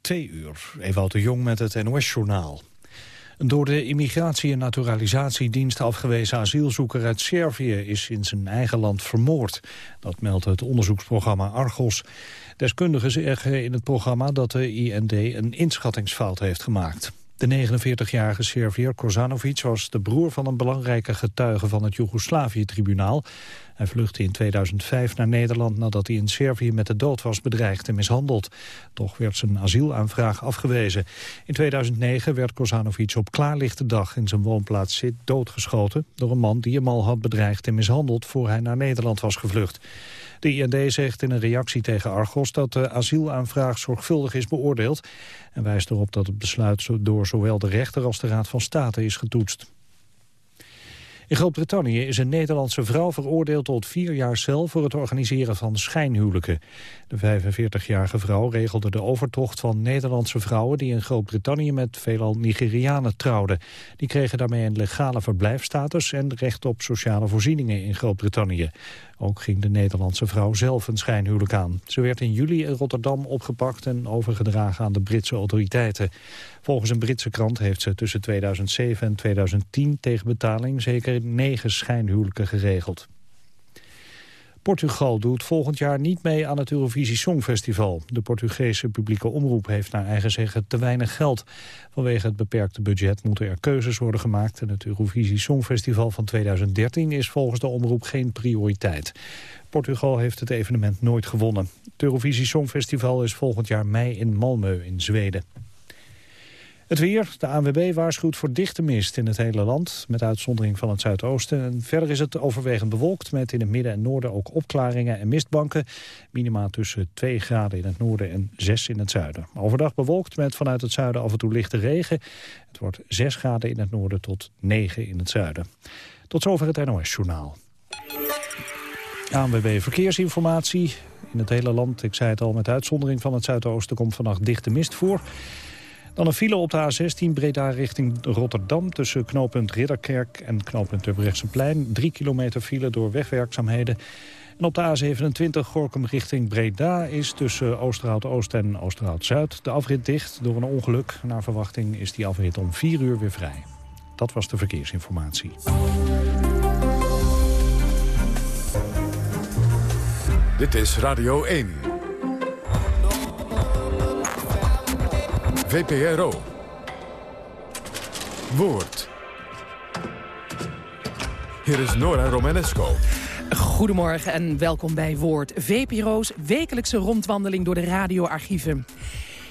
Twee uur. Ewout de Jong met het NOS-journaal. Een door de Immigratie- en Naturalisatiedienst afgewezen asielzoeker uit Servië is in zijn eigen land vermoord. Dat meldt het onderzoeksprogramma Argos. Deskundigen zeggen in het programma dat de IND een inschattingsfout heeft gemaakt. De 49-jarige Serviër Kozanovic was de broer van een belangrijke getuige van het Joegoslavië-tribunaal. Hij vluchtte in 2005 naar Nederland nadat hij in Servië met de dood was bedreigd en mishandeld. Toch werd zijn asielaanvraag afgewezen. In 2009 werd Kozanovic op klaarlichte dag in zijn woonplaats Zit doodgeschoten door een man die hem al had bedreigd en mishandeld voor hij naar Nederland was gevlucht. De IND zegt in een reactie tegen Argos dat de asielaanvraag zorgvuldig is beoordeeld en wijst erop dat het besluit door zowel de rechter als de Raad van State is getoetst. In Groot-Brittannië is een Nederlandse vrouw veroordeeld tot vier jaar cel voor het organiseren van schijnhuwelijken. De 45-jarige vrouw regelde de overtocht van Nederlandse vrouwen die in Groot-Brittannië met veelal Nigerianen trouwden. Die kregen daarmee een legale verblijfstatus en recht op sociale voorzieningen in Groot-Brittannië. Ook ging de Nederlandse vrouw zelf een schijnhuwelijk aan. Ze werd in juli in Rotterdam opgepakt en overgedragen aan de Britse autoriteiten. Volgens een Britse krant heeft ze tussen 2007 en 2010 tegen betaling zeker negen schijnhuwelijken geregeld. Portugal doet volgend jaar niet mee aan het Eurovisie Songfestival. De Portugese publieke omroep heeft naar eigen zeggen te weinig geld. Vanwege het beperkte budget moeten er keuzes worden gemaakt... en het Eurovisie Songfestival van 2013 is volgens de omroep geen prioriteit. Portugal heeft het evenement nooit gewonnen. Het Eurovisie Songfestival is volgend jaar mei in Malmö in Zweden. Het weer. De ANWB waarschuwt voor dichte mist in het hele land, met uitzondering van het zuidoosten. En verder is het overwegend bewolkt, met in het midden en noorden ook opklaringen en mistbanken. Minima tussen 2 graden in het noorden en 6 in het zuiden. Overdag bewolkt met vanuit het zuiden af en toe lichte regen. Het wordt 6 graden in het noorden tot 9 in het zuiden. Tot zover het NOS-journaal. ANWB Verkeersinformatie. In het hele land, ik zei het al, met uitzondering van het zuidoosten... komt vannacht dichte mist voor. Dan een file op de A16 Breda richting Rotterdam... tussen knooppunt Ridderkerk en knooppunt Terbrechtseplein. Drie kilometer file door wegwerkzaamheden. En op de A27 Gorkum richting Breda is tussen Oosterhout-Oost en Oosterhout-Zuid... de afrit dicht door een ongeluk. Naar verwachting is die afrit om 4 uur weer vrij. Dat was de verkeersinformatie. Dit is Radio 1. VPRO. Woord. Hier is Nora Romanesco. Goedemorgen en welkom bij Woord. VPRO's wekelijkse rondwandeling door de radioarchieven.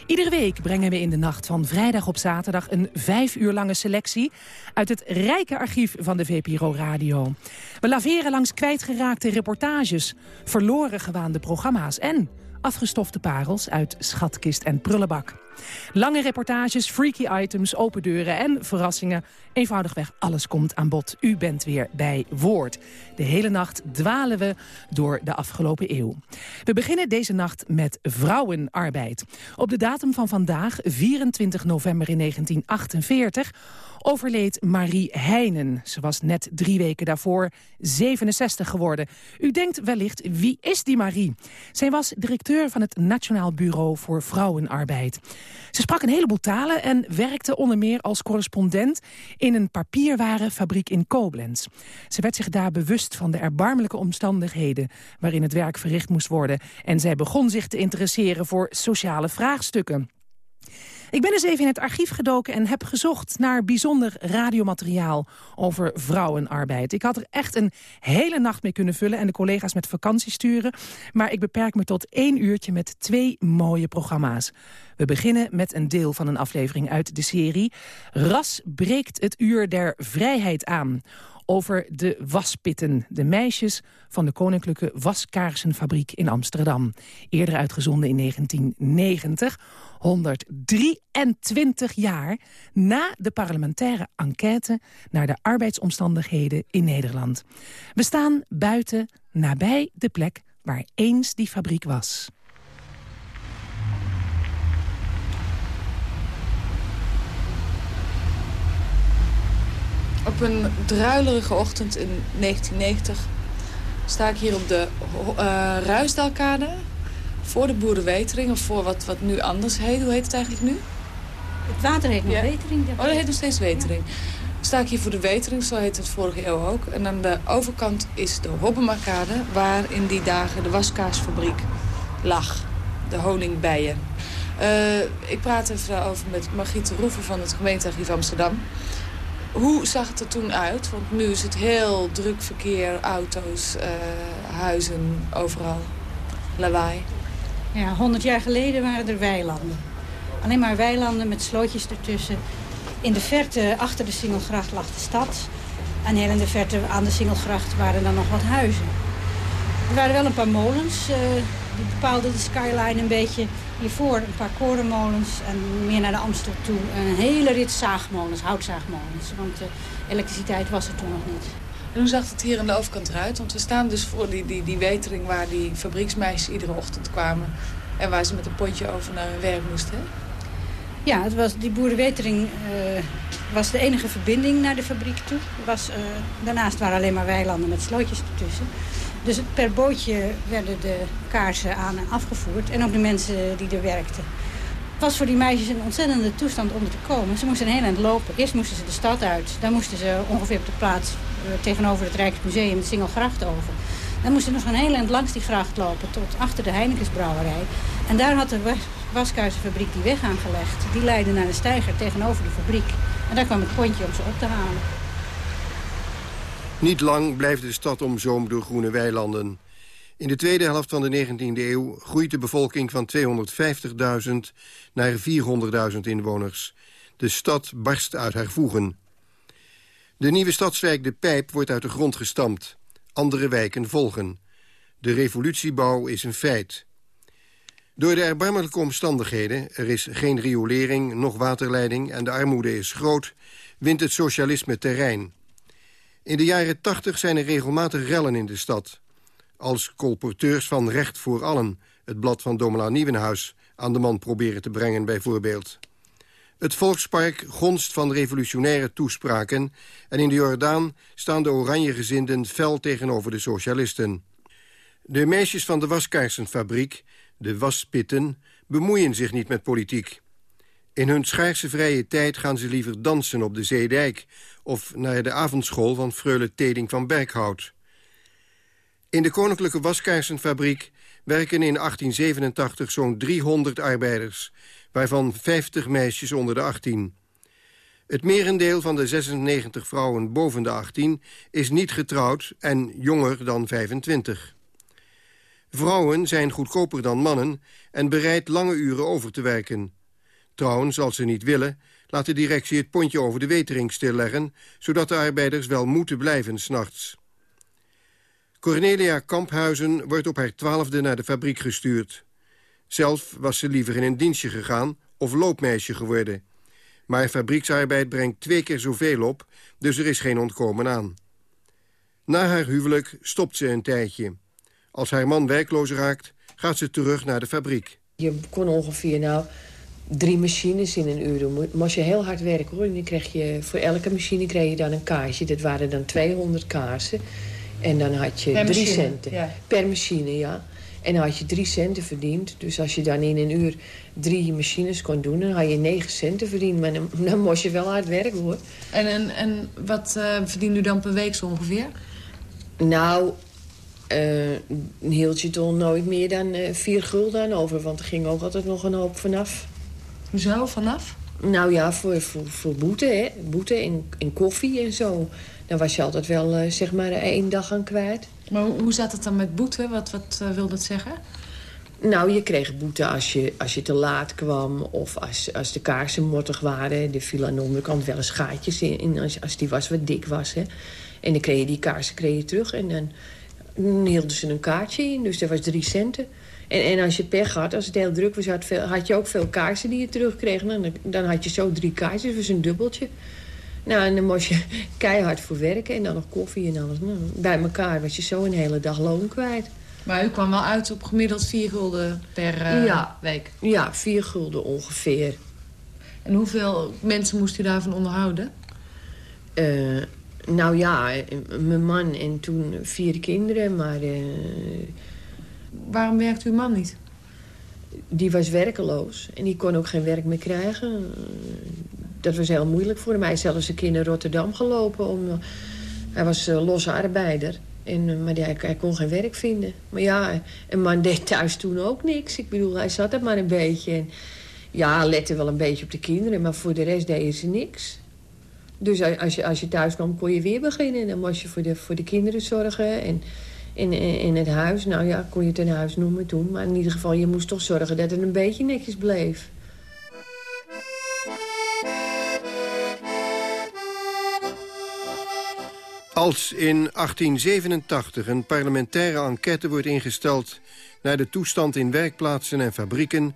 Iedere week brengen we in de nacht van vrijdag op zaterdag... een vijf uur lange selectie uit het rijke archief van de VPRO Radio. We laveren langs kwijtgeraakte reportages, verloren gewaande programma's... en afgestofte parels uit schatkist en prullenbak. Lange reportages, freaky items, open deuren en verrassingen. Eenvoudigweg alles komt aan bod. U bent weer bij Woord. De hele nacht dwalen we door de afgelopen eeuw. We beginnen deze nacht met vrouwenarbeid. Op de datum van vandaag, 24 november in 1948 overleed Marie Heinen. Ze was net drie weken daarvoor 67 geworden. U denkt wellicht, wie is die Marie? Zij was directeur van het Nationaal Bureau voor Vrouwenarbeid. Ze sprak een heleboel talen en werkte onder meer als correspondent... in een papierwarenfabriek in Koblenz. Ze werd zich daar bewust van de erbarmelijke omstandigheden... waarin het werk verricht moest worden. En zij begon zich te interesseren voor sociale vraagstukken. Ik ben eens even in het archief gedoken en heb gezocht naar bijzonder radiomateriaal over vrouwenarbeid. Ik had er echt een hele nacht mee kunnen vullen en de collega's met vakantie sturen. Maar ik beperk me tot één uurtje met twee mooie programma's. We beginnen met een deel van een aflevering uit de serie. Ras breekt het uur der vrijheid aan over de waspitten. De meisjes van de Koninklijke Waskaarsenfabriek in Amsterdam. Eerder uitgezonden in 1990. 123 jaar na de parlementaire enquête... naar de arbeidsomstandigheden in Nederland. We staan buiten, nabij de plek waar eens die fabriek was. Op een druilerige ochtend in 1990 sta ik hier op de uh, Ruisdalkade voor de Boerenwetering, of voor wat, wat nu anders heet. Hoe heet het eigenlijk nu? Het water heet nog Ja. Wetering. Oh, dat heet nog steeds Wetering. Sta ik hier voor de Wetering, zo heet het vorige eeuw ook. En aan de overkant is de Hobbemarkade, waar in die dagen de waskaasfabriek lag. De honingbijen. Eh, ik praat even over met Margriet Roeven van het gemeentearchief Amsterdam. Hoe zag het er toen uit? Want nu is het heel druk verkeer, auto's, eh, huizen, overal. Lawaai. Ja, 100 jaar geleden waren er weilanden. Alleen maar weilanden met slootjes ertussen. In de verte, achter de Singelgracht, lag de stad. En heel in de verte aan de Singelgracht waren dan nog wat huizen. Er waren wel een paar molens. eh, die bepaalden de skyline een beetje. Hiervoor een paar korenmolens. En meer naar de Amstel toe een hele rit zaagmolens, houtzaagmolens. Want de elektriciteit was er toen nog niet. En hoe zag het hier aan de overkant eruit? Want we staan dus voor die, die, die wetering waar die fabrieksmeisjes iedere ochtend kwamen. En waar ze met een potje over naar hun werk moesten. Ja, het was, die boerenwetering eh, was de enige verbinding naar de fabriek toe. Was, eh, daarnaast waren alleen maar weilanden met slootjes ertussen. Dus per bootje werden de kaarsen aan en afgevoerd. En ook de mensen die er werkten. Het was voor die meisjes een ontzettende toestand om er te komen. Ze moesten een heel eind lopen. Eerst moesten ze de stad uit. Dan moesten ze ongeveer op de plaats tegenover het Rijksmuseum, het Singelgracht over. Dan moesten ze nog een heel eind langs die gracht lopen tot achter de Heinekensbrouwerij. En daar had de was- waskuizenfabriek die weg aangelegd. Die leidde naar de steiger tegenover die fabriek. En daar kwam het pontje om ze op te halen. Niet lang blijft de stad omzoomd door groene weilanden. In de tweede helft van de 19e eeuw groeit de bevolking van 250.000 naar 400.000 inwoners. De stad barst uit haar voegen. De nieuwe stadswijk De Pijp wordt uit de grond gestampt. Andere wijken volgen. De revolutiebouw is een feit. Door de erbarmelijke omstandigheden, er is geen riolering, nog waterleiding... en de armoede is groot, wint het socialisme terrein. In de jaren 80 zijn er regelmatig rellen in de stad. Als colporteurs van Recht voor Allen, het blad van Domela Nieuwenhuis... aan de man proberen te brengen bijvoorbeeld. Het Volkspark gonst van revolutionaire toespraken... en in de Jordaan staan de oranjegezinden fel tegenover de socialisten. De meisjes van de waskaarsenfabriek, de waspitten... bemoeien zich niet met politiek. In hun schaarse vrije tijd gaan ze liever dansen op de Zeedijk... of naar de avondschool van freule Teding van Berkhout. In de Koninklijke Waskaarsenfabriek werken in 1887 zo'n 300 arbeiders... waarvan 50 meisjes onder de 18. Het merendeel van de 96 vrouwen boven de 18 is niet getrouwd en jonger dan 25. Vrouwen zijn goedkoper dan mannen en bereid lange uren over te werken. Trouwens, als ze niet willen, laat de directie het pontje over de wetering stilleggen... zodat de arbeiders wel moeten blijven s'nachts. Cornelia Kamphuizen wordt op haar twaalfde naar de fabriek gestuurd. Zelf was ze liever in een dienstje gegaan of loopmeisje geworden. Maar fabrieksarbeid brengt twee keer zoveel op, dus er is geen ontkomen aan. Na haar huwelijk stopt ze een tijdje. Als haar man werkloos raakt, gaat ze terug naar de fabriek. Je kon ongeveer nou drie machines in een uur doen. Als je heel hard hoor, dan kreeg je voor elke machine kreeg je dan een kaarsje. Dat waren dan 200 kaarsen. En dan had je Per drie machine, centen. ja. Per machine, ja. En dan had je drie centen verdiend. Dus als je dan in een uur drie machines kon doen, dan had je negen centen verdiend. Maar dan, dan moest je wel hard werken hoor. En, en, en wat eh verdient u dan per week zo ongeveer? Nou, eh hield je toch nooit meer dan eh, vier gulden aan over. Want er ging ook altijd nog een hoop vanaf. Hoezo, vanaf? Nou ja, voor, voor, voor boete, hè. Boete en, en koffie en zo. Dan was je altijd wel, eh, zeg maar, één dag aan kwijt. Maar hoe, zat het dan met boete? Wat, wat eh, wil dat zeggen? Nou, je kreeg boete als je, als je te laat kwam... of als, als de kaarsen mottig waren. Er viel aan de onderkant wel eens gaatjes in, als, als die was wat dik was, hè. En dan kreeg je die kaarsen kreeg je terug en dan dan hielden ze een kaartje in. Dus dat was drie centen. En, en als je pech had, als het heel druk was, had, veel, had je ook veel kaarsen die je terugkreeg. Dan, dan had je zo drie kaartjes, dus een dubbeltje. Nou, en dan moest je keihard voor werken en dan nog koffie en alles. Nou, bij elkaar was je zo een hele dag loon kwijt. Maar u kwam wel uit op gemiddeld 4 gulden per eh, Ja. week. Ja, vier gulden ongeveer. En hoeveel mensen moest u daarvan onderhouden? Eh, nou ja, eh, mijn man en toen vier kinderen, maar... Waarom werkt uw man niet? die was werkeloos. En die kon ook geen werk meer krijgen. Dat was heel moeilijk voor hem. Hij is zelfs een keer naar Rotterdam gelopen. Om, hij was losse arbeider. En, maar hij, hij, kon geen werk vinden. Maar ja, een man deed thuis toen ook niks. Ik bedoel, hij zat er maar een beetje. En, ja, lette wel een beetje op de kinderen. Maar voor de rest deden ze niks. Dus als je, als je thuis kwam, kon je weer beginnen. Dan moest je voor de, voor de kinderen zorgen. En in, in het huis, nou ja, kon je het een huis noemen toen. Maar in ieder geval, je moest toch zorgen dat het een beetje netjes bleef. Als in 1887 een parlementaire enquête wordt ingesteld... naar de toestand in werkplaatsen en fabrieken...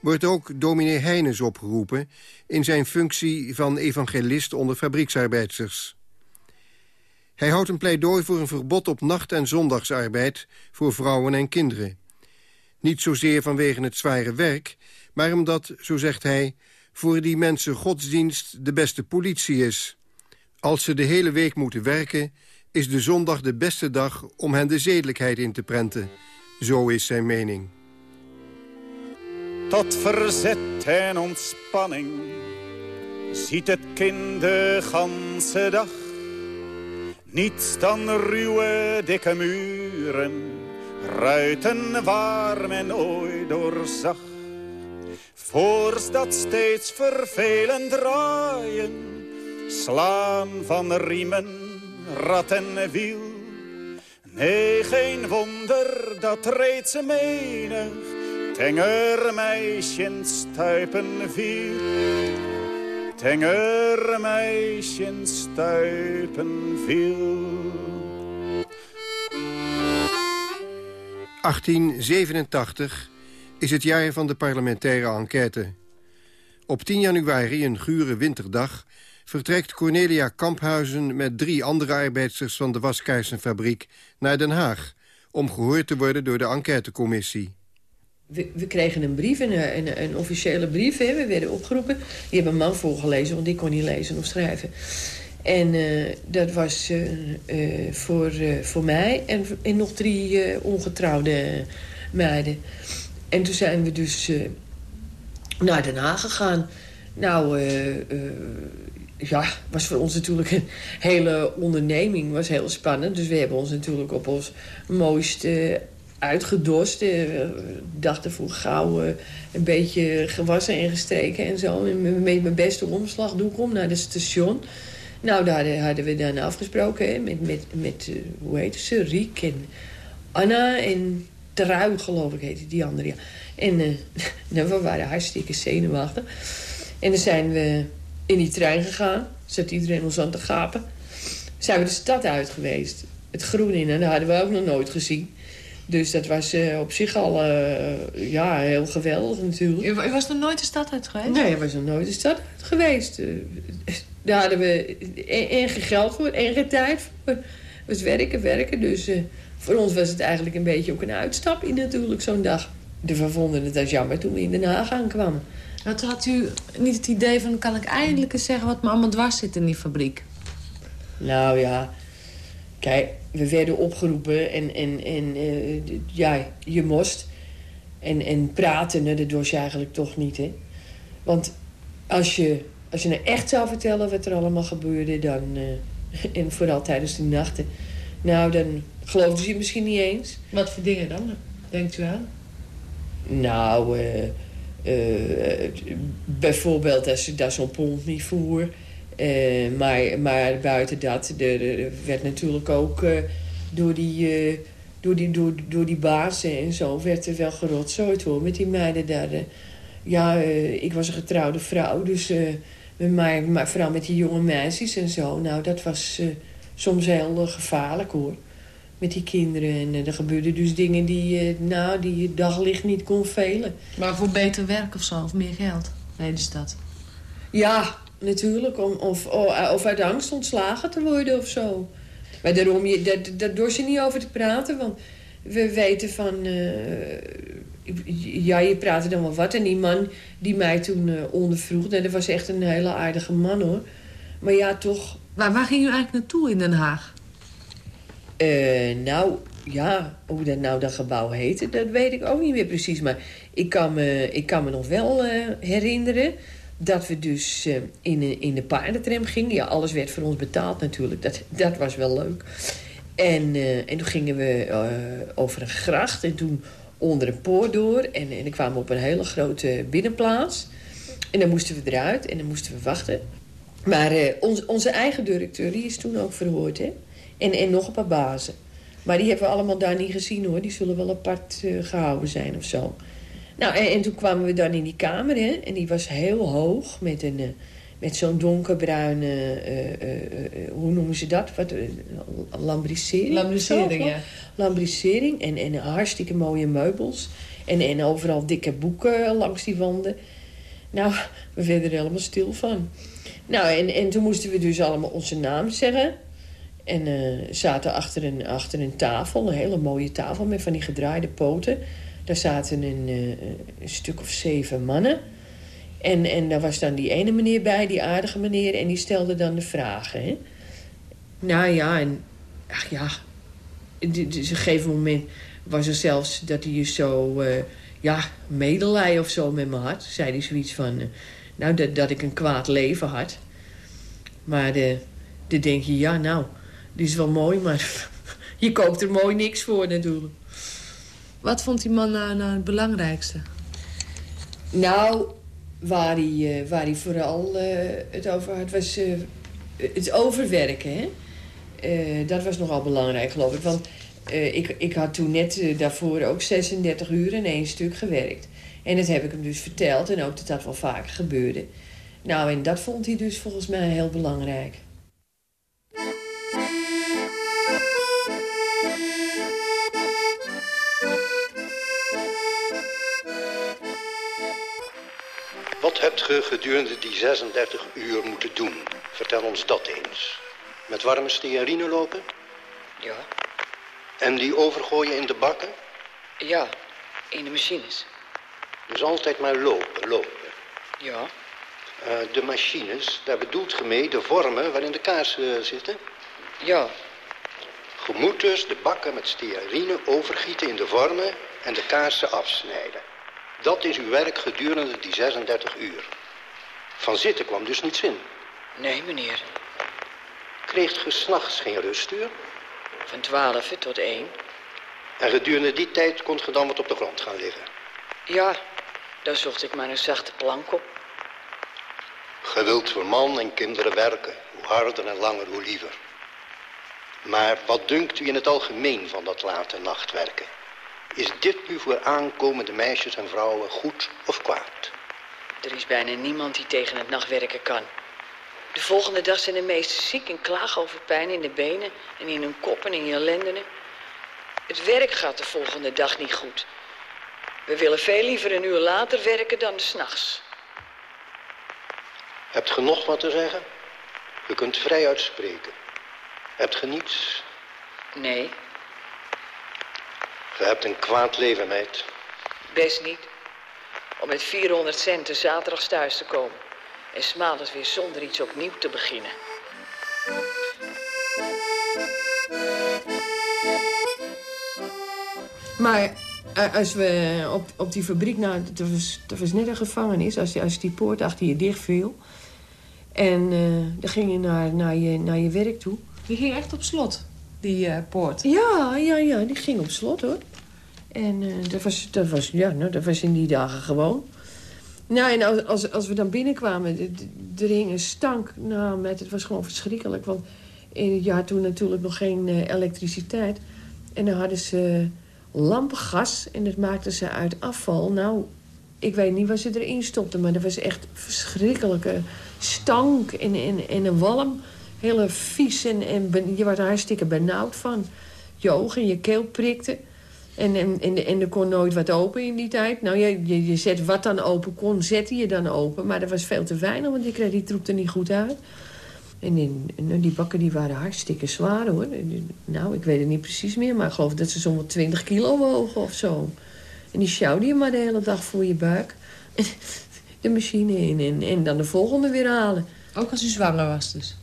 wordt ook dominee Heines opgeroepen... in zijn functie van evangelist onder fabrieksarbeiders. Hij houdt een pleidooi voor een verbod op nacht- en zondagsarbeid... voor vrouwen en kinderen. Niet zozeer vanwege het zware werk... maar omdat, zo zegt hij, voor die mensen godsdienst de beste politie is... Als ze de hele week moeten werken, is de zondag de beste dag om hen de zedelijkheid in te prenten. Zo is zijn mening. Tot verzet en ontspanning ziet het kind de ganse dag. Niets dan ruwe, dikke muren, ruiten waar men ooit doorzag. Voorst steeds vervelend draaien Slaan van riemen, rat en wiel. Nee, geen wonder dat reeds menig tenger meisje stuipen viel. Tenger meisje stuipen viel. 1887 is het jaar van de parlementaire enquête. Op 10 januari, een gure winterdag vertrekt Cornelia Kamphuizen met drie andere arbeidsters van de waskaarsenfabriek naar Den Haag... om gehoord te worden door de enquêtecommissie. We, we kregen een brief, een, een, een officiële brief. Hè. We werden opgeroepen. Die hebben een man voorgelezen, want die kon niet lezen of schrijven. En uh, dat was uh, uh, voor, voor mij en, en nog drie ongetrouwde meiden. En toen zijn we dus naar Den Haag gegaan. Nou, ja, was voor ons natuurlijk een hele onderneming. was heel spannend. Dus we hebben ons natuurlijk op ons mooiste uitgedost. We dachten voor gauw eh, een beetje gewassen en gestreken en zo. En met mijn beste omslagdoek om naar het station. Nou, daar hadden we dan afgesproken hè, met, met, met uh, hoe heet ze, Riek en Anna en Trui, geloof ik heette die andere. Ja. En uh, we waren hartstikke zenuwachtig. En dan zijn we in die trein gegaan. Zet iedereen ons aan te gapen. Zijn we de stad uit geweest. Het groen in. En dat hadden we ook nog nooit gezien. Dus dat was uh, op zich al uh, ja, heel geweldig natuurlijk. U was nog nooit de stad uit geweest? Nee, ik was nog nooit de stad uit geweest. Uh, daar hadden we geen geld voor geen tijd voor. Het was werken, werken. Dus voor ons was het eigenlijk een beetje ook een uitstapje natuurlijk zo'n dag. Dus we vonden het als jammer toen we in Den Haag aankwamen. Wat had u niet het idee van... kan ik eindelijk eens zeggen wat me allemaal dwars zit in die fabriek? Nou ja, kijk, we werden opgeroepen en, en, en uh, ja, je moest. En, en praten, dat was je eigenlijk toch niet, hè. Want als je, als je nou echt zou vertellen wat er allemaal gebeurde... dan, uh, en vooral tijdens de nachten... nou, dan geloofden ze je misschien niet eens. Wat voor dingen dan, denkt u aan? Nou, eh... Uh, bijvoorbeeld als je daar zo'n pont niet voer. Uh, maar, maar buiten dat, er, werd natuurlijk ook uh, door, die, door, die, door, door die bazen en zo... werd er wel gerotzooid hoor, met die meiden daar. ja, ik was een getrouwde vrouw, dus... maar, maar vooral met die jonge meisjes en zo. Nou, dat was soms heel gevaarlijk hoor met die kinderen. En uh, er gebeurden dus dingen die, uh, nou, die je daglicht niet kon velen. Maar voor beter werk of zo, of meer geld, deden ze dat? Ja, natuurlijk. Om, of, oh, of uit angst ontslagen te worden of zo. Maar daarom, je, dat, dat door ze niet over te praten. Want we weten van... Uh, ja, je praatte dan wel wat. En die man die mij toen ondervroeg... Nou, dat was echt een hele aardige man, hoor. Maar ja, toch... Waar, waar ging u eigenlijk naartoe in Den Haag? Uh, nou, ja, hoe dat nou dat gebouw heette, dat weet ik ook niet meer precies. Maar ik kan me, ik kan me nog wel uh, herinneren dat we dus uh, in, in de paardentram gingen. Ja, alles werd voor ons betaald natuurlijk. Dat, dat was wel leuk. En, en toen gingen we over een gracht en toen onder een poort door. En, en dan kwamen we op een hele grote binnenplaats. En dan moesten we eruit en dan moesten we wachten. Maar ons, onze eigen directeur die is toen ook verhoord, hè. En, en nog een paar bazen. Maar die hebben we allemaal daar niet gezien hoor. Die zullen wel apart uh, gehouden zijn of zo. Nou, en, en, toen kwamen we dan in die kamer, hè. En die was heel hoog met een... Uh, met zo'n donkerbruine, uh, hoe noemen ze dat? Wat, lambrissering? Lambrissering, ja. Lambrissering en, en hartstikke mooie meubels. En, en overal dikke boeken langs die wanden. Nou, we werden er helemaal stil van. Nou, en, en toen moesten we dus allemaal onze naam zeggen. En uh, zaten achter een, achter een tafel, een hele mooie tafel met van die gedraaide poten. Daar zaten een, uh, een stuk of zeven mannen. En, en daar was dan die ene meneer bij, die aardige meneer... en die stelde dan de vragen, hè. Nou ja, en... Ach ja, dus een gegeven moment was er zelfs dat hij zo... Uh, ja, medelijden of zo met me had. Zei hij zoiets van... nou, dat, dat ik een kwaad leven had. Maar de, dan denk je, ja, nou die is wel mooi, maar je koopt er mooi niks voor natuurlijk. Wat vond die man nou, nou het belangrijkste? Nou, waar hij, uh, waar hij vooral uh, het over had, was uh, het overwerken. Hè? dat was nogal belangrijk, geloof ik. Want ik, ik had toen net daarvoor ook 36 uur in één stuk gewerkt. En dat heb ik hem dus verteld en ook dat dat wel vaker gebeurde. Nou, en dat vond hij dus volgens mij heel belangrijk. Hebt ge gedurende die 36 uur moeten doen? Vertel ons dat eens. Met warme stearine lopen? Ja. En die overgooien in de bakken? Ja, in de machines. Dus altijd maar lopen, lopen? Ja. Uh, de machines, daar bedoelt ge mee de vormen waarin de kaarsen zitten? Ja. Je moet dus de bakken met stearine overgieten in de vormen en de kaarsen afsnijden. Dat is uw werk gedurende die 36 uur. Van zitten kwam dus niets in. Nee, meneer. Kreegt ge s'nachts geen rustuur? Van 12 tot 1. En gedurende die tijd kon ge dan wat op de grond gaan liggen? Ja, dan zocht ik maar een zachte plank op. Ge wilt voor man en kinderen werken. Hoe harder en langer, hoe liever. Maar wat dunkt u in het algemeen van dat late nachtwerken? Is dit nu voor aankomende meisjes en vrouwen goed of kwaad? Er is bijna niemand die tegen het nachtwerken kan. De volgende dag zijn de meesten ziek en klagen over pijn in de benen en in hun kop en in hun lendenen. Het werk gaat de volgende dag niet goed. We willen veel liever een uur later werken dan s'nachts. Hebt ge nog wat te zeggen? U kunt vrij uitspreken. Hebt ge niets? Nee. Je hebt een kwaad leven, meid. Best niet. Om met 400 centen zaterdags thuis te komen. En smaals weer zonder iets opnieuw te beginnen. Maar eh, als we op, op die fabriek, nou, dat was, dat was net een gevangenis. Als, als die poort achter je dicht viel. En uh, dan ging je naar, naar, je naar je werk toe. Die ging echt op slot, die uh, poort? Ja, ja, ja, die ging op slot, hoor. En uh, dat, was, dat, was, ja, nou, dat was in die dagen gewoon. Nou, en als, als, we dan binnenkwamen, er hing stank. Nou, met, het was gewoon verschrikkelijk. Want je had toen natuurlijk nog geen uh, elektriciteit. En dan hadden ze lampengas en dat maakten ze uit afval. Nou, ik weet niet wat ze erin stopten, maar dat was echt verschrikkelijke stank en, en een walm. Hele vies en, en je werd er hartstikke benauwd van. Je ogen en je keel prikte. En, en, en, en er kon nooit wat open in die tijd. Nou, je, je, zet wat dan open kon, zette je dan open. Maar dat was veel te weinig, want je kreeg die troep er niet goed uit. En, in, en die bakken die waren hartstikke zwaar, hoor. Nou, ik weet het niet precies meer, maar ik geloof dat ze zo'n 20 kilo wogen of zo. En die sjouwde je maar de hele dag voor je buik. de machine in en, en dan de volgende weer halen. Ook als u zwanger was dus?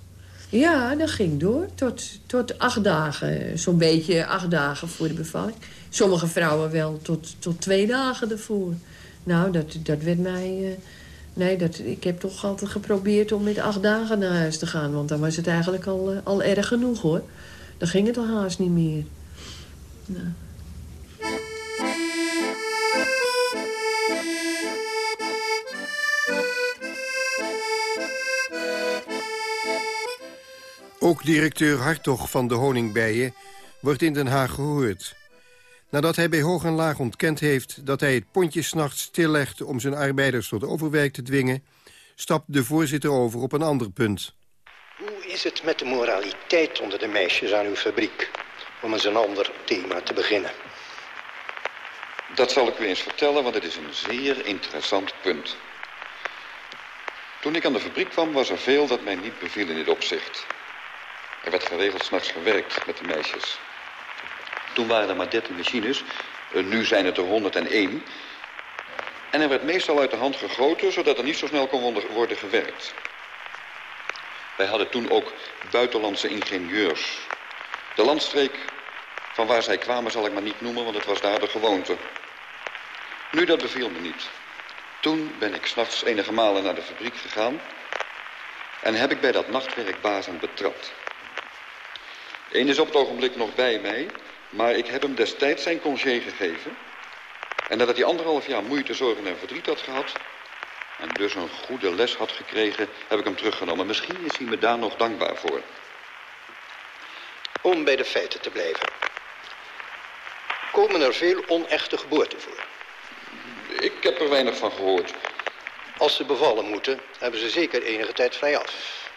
Ja, dat ging door. Tot, tot acht dagen. Zo'n beetje acht dagen voor de bevalling. Sommige vrouwen wel tot, tot twee dagen ervoor. Nou, dat, dat werd mij... Uh, nee, dat, ik heb toch altijd geprobeerd om met acht dagen naar huis te gaan. Want dan was het eigenlijk al, uh, al erg genoeg, hoor. Dan ging het al haast niet meer. Nou. Ook directeur Hartog van de Honingbijen wordt in Den Haag gehoord. Nadat hij bij hoog en laag ontkend heeft dat hij het pontje s'nachts stillegde... om zijn arbeiders tot overwerk te dwingen... stapt de voorzitter over op een ander punt. Hoe is het met de moraliteit onder de meisjes aan uw fabriek? Om eens een ander thema te beginnen. Dat zal ik u eens vertellen, want het is een zeer interessant punt. Toen ik aan de fabriek kwam, was er veel dat mij niet beviel in dit opzicht. Er werd geregeld s'nachts gewerkt met de meisjes. Toen waren er maar 13 machines. Eh, nu zijn het er 101. En er werd meestal uit de hand gegoten, zodat er niet zo snel kon worden gewerkt. Wij hadden toen ook buitenlandse ingenieurs. De landstreek van waar zij kwamen zal ik maar niet noemen, want het was daar de gewoonte. Nu, dat beviel me niet. Toen ben ik s'nachts enige malen naar de fabriek gegaan... en heb ik bij dat nachtwerk bazen betrapt. Eén is op het ogenblik nog bij mij, maar ik heb hem destijds zijn congé gegeven. En nadat hij anderhalf jaar moeite, zorgen en verdriet had gehad... en dus een goede les had gekregen, heb ik hem teruggenomen. Misschien is hij me daar nog dankbaar voor. Om bij de feiten te blijven. Komen er veel onechte geboorten voor? Ik heb er weinig van gehoord. Als ze bevallen moeten, hebben ze zeker enige tijd vrij af.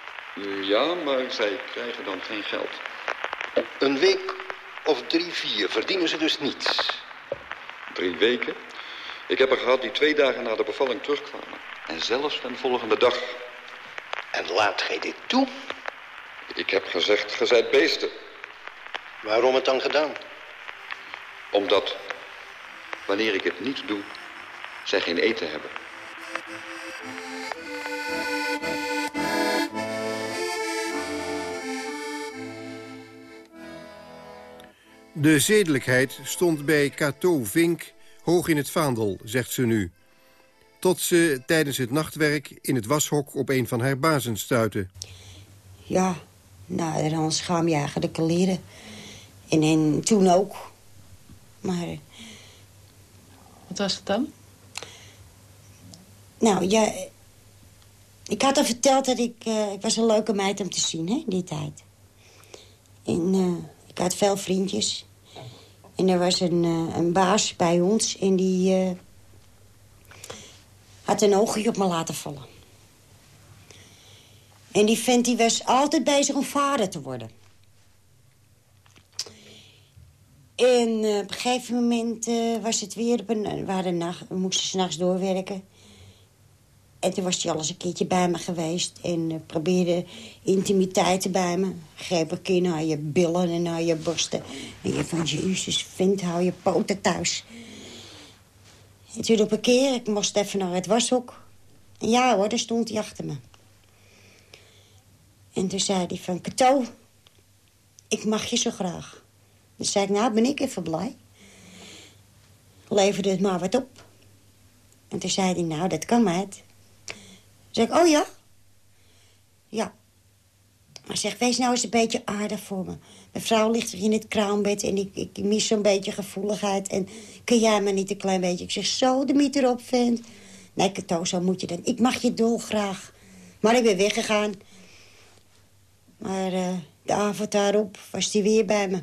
Ja, maar zij krijgen dan geen geld. Een week of drie, vier verdienen ze dus niets. Drie weken? Ik heb er gehad die twee dagen na de bevalling terugkwamen. En zelfs de volgende dag. En laat gij dit toe? Ik heb gezegd, ge zijt beesten. Waarom het dan gedaan? Omdat, wanneer ik het niet doe, zij geen eten hebben. De zedelijkheid stond bij Cato Vink hoog in het vaandel, zegt ze nu. Tot ze tijdens het nachtwerk in het washok op een van haar bazen stuitte. Ja, nou, dan schaam je eigenlijk de leren. En, en toen ook. Maar... Wat was het dan? Nou, ja... Ik had al verteld dat ik... Uh, ik was een leuke meid om te zien, hè, in die tijd. En uh, ik had veel vriendjes. En er was een, uh, een baas bij ons en die uh, had een oogje op me laten vallen. En die vent die was altijd bezig om vader te worden. En uh, op een gegeven moment was het weer op een... Nacht, we moesten s'nachts doorwerken. En toen was hij al eens een keertje bij me geweest. En uh, probeerde intimiteiten bij me. Greep een keer naar je billen en naar je borsten. En je van, jezus, vind, hou je poten thuis. En toen op een keer, ik moest even naar het washok. En ja hoor, daar stond hij achter me. En toen zei hij van, Kato, ik mag je zo graag. Dan zei ik, nou ben ik even blij. Leverde het maar wat op. En toen zei hij, nou, dat kan meid zeg ik, oh ja? Ja. Maar zeg, wees nou eens een beetje aardig voor me. Mijn vrouw ligt in het kraambed en ik, ik mis zo'n beetje gevoeligheid. En kun jij me niet een klein beetje... Ik zeg, zo, de meter op, vent. Nee, Kato, zo moet je dan. Ik mag je dolgraag. Maar ik ben weggegaan. Maar uh, de avond daarop was hij weer bij me.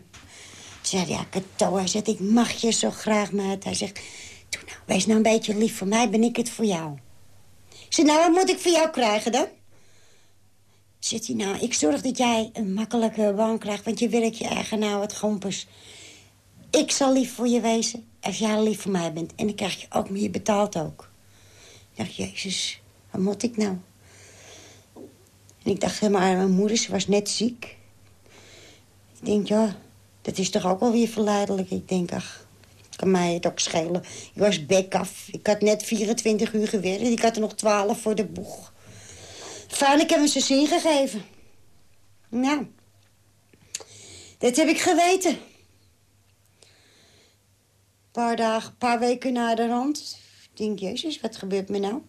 Zei ja, Kato, hij zegt, ik mag je zo graag, maat. Hij zegt, doe nou, wees nou een beetje lief voor mij, ben ik het voor jou. Zei, nou, wat moet ik voor jou krijgen dan? Zit hij, nou, ik zorg dat jij een makkelijke baan krijgt... want je werkt je eigen nou wat gompers. Ik zal lief voor je wezen als jij lief voor mij bent. En dan krijg je ook meer betaald ook. Ik dacht, jezus, wat moet ik nou? En ik dacht, maar mijn moeder, ze was net ziek. Ik denk, ja, dat is toch ook wel weer verleidelijk. Ik denk, ach, kan mij het ook schelen. Ik was bek af. Ik had net 24 uur gewerkt. Ik had er nog 12 voor de boeg. Fijn, ik heb hem zin gegeven. Nou, dat heb ik geweten. Een paar dagen, paar weken na de rand. Ik denk, jezus, wat gebeurt me nou?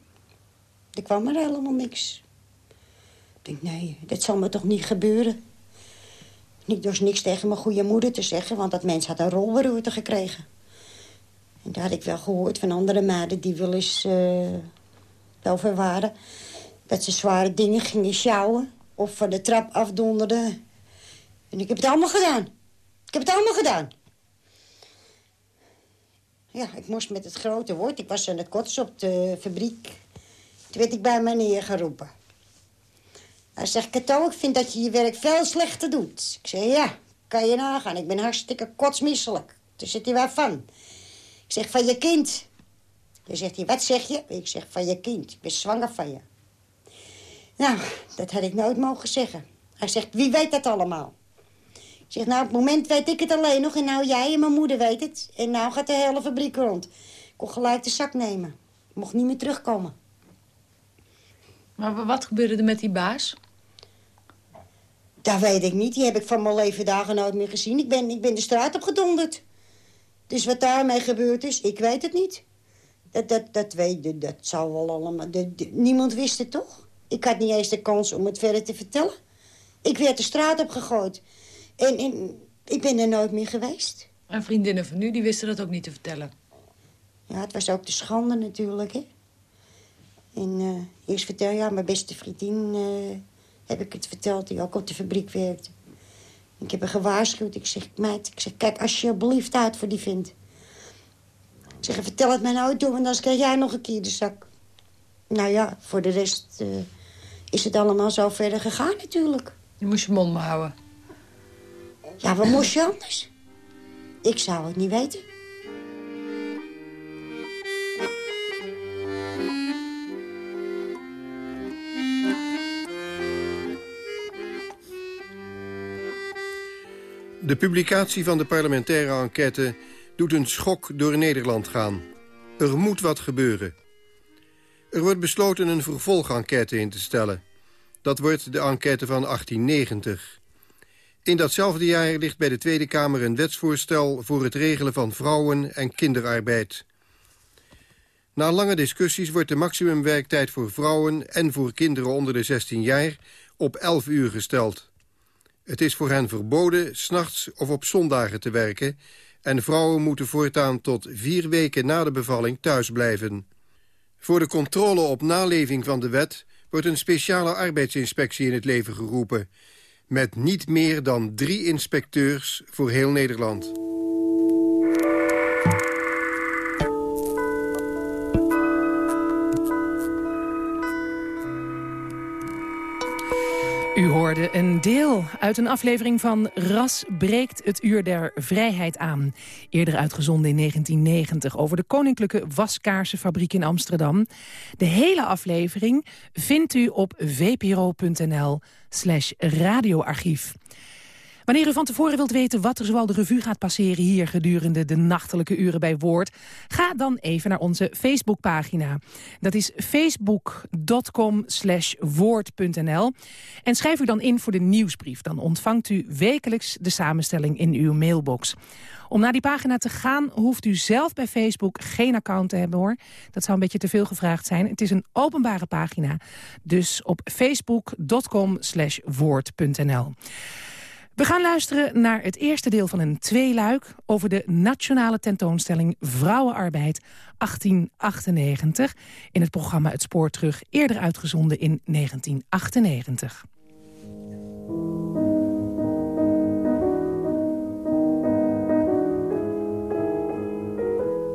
Er kwam er helemaal niks. Ik denk, nee, dat zal me toch niet gebeuren. Ik dus niks tegen mijn goede moeder te zeggen... want dat mens had een rolberoerte gekregen. En daar had ik wel gehoord van andere meiden die wel eens uh, over waren... dat ze zware dingen gingen sjouwen of van de trap afdonderden. En ik heb het allemaal gedaan. Ik heb het allemaal gedaan. Ja, ik moest met het grote woord. Ik was aan het kotsen op de fabriek. Toen werd ik bij mij neergeroepen. Hij zegt, Kato, ik vind dat je je werk veel slechter doet. Ik zeg, ja, kan je nagaan. Ik ben hartstikke kotsmisselijk. Toen zit hij waarvan. Ik zeg, van je kind. Dan zegt hij, wat zeg je? Ik zeg, van je kind. Ik ben zwanger van je. Nou, dat had ik nooit mogen zeggen. Hij zegt, wie weet dat allemaal? Ik zeg, nou, op het moment weet ik het alleen nog. En nou jij en mijn moeder weet het. En nou gaat de hele fabriek rond. Ik kon gelijk de zak nemen. Ik mocht niet meer terugkomen. Maar wat gebeurde er met die baas? Dat weet ik niet. Die heb ik van mijn leven dagen nooit meer gezien. Ik ben, ik ben de straat op gedonderd. Dus wat daarmee gebeurd is, ik weet het niet. Dat, dat, dat, weet, dat zou wel allemaal... niemand wist het toch? Ik had niet eens de kans om het verder te vertellen. Ik werd de straat op gegooid. En, en ik ben er nooit meer geweest. En vriendinnen van nu, die wisten dat ook niet te vertellen? Ja, het was ook de schande natuurlijk, hè. En uh, eerst vertel ja, mijn beste vriendin uh, heb ik het verteld... die ook op de fabriek werkte. Ik heb haar gewaarschuwd. Ik zeg, meid, ik zeg, kijk alsjeblieft uit voor die vindt. Ik zeg, vertel het mij nou door, want anders krijg jij nog een keer de zak. Nou ja, voor de rest uh, is het allemaal zo verder gegaan natuurlijk. Je moest je mond maar houden. Ja, wat moest je anders? Ik zou het niet weten. De publicatie van de parlementaire enquête doet een schok door Nederland gaan. Er moet wat gebeuren. Er wordt besloten een vervolgenquête in te stellen. Dat wordt de enquête van 1890. In datzelfde jaar ligt bij de Tweede Kamer een wetsvoorstel... voor het regelen van vrouwen- en kinderarbeid. Na lange discussies wordt de maximumwerktijd voor vrouwen... en voor kinderen onder de 16 jaar op 11 uur gesteld. Het is voor hen verboden s'nachts of op zondagen te werken... en vrouwen moeten voortaan tot vier weken na de bevalling thuis blijven. Voor de controle op naleving van de wet... wordt een speciale arbeidsinspectie in het leven geroepen... met niet meer dan drie inspecteurs voor heel Nederland. U hoorde een deel uit een aflevering van Ras breekt het uur der vrijheid aan. Eerder uitgezonden in 1990 over de Koninklijke Waskaarsenfabriek in Amsterdam. De hele aflevering vindt u op vpro.nl slash radioarchief. Wanneer u van tevoren wilt weten wat er zoal de revue gaat passeren hier gedurende de nachtelijke uren bij Woord, ga dan even naar onze Facebookpagina. Dat is facebook.com slash woord.nl en schrijf u dan in voor de nieuwsbrief. Dan ontvangt u wekelijks de samenstelling in uw mailbox. Om naar die pagina te gaan hoeft u zelf bij Facebook geen account te hebben hoor. Dat zou een beetje te veel gevraagd zijn. Het is een openbare pagina. Dus op facebook.com slash woord.nl. We gaan luisteren naar het eerste deel van een tweeluik... over de nationale tentoonstelling Vrouwenarbeid 1898... in het programma Het Spoor Terug, eerder uitgezonden in 1998.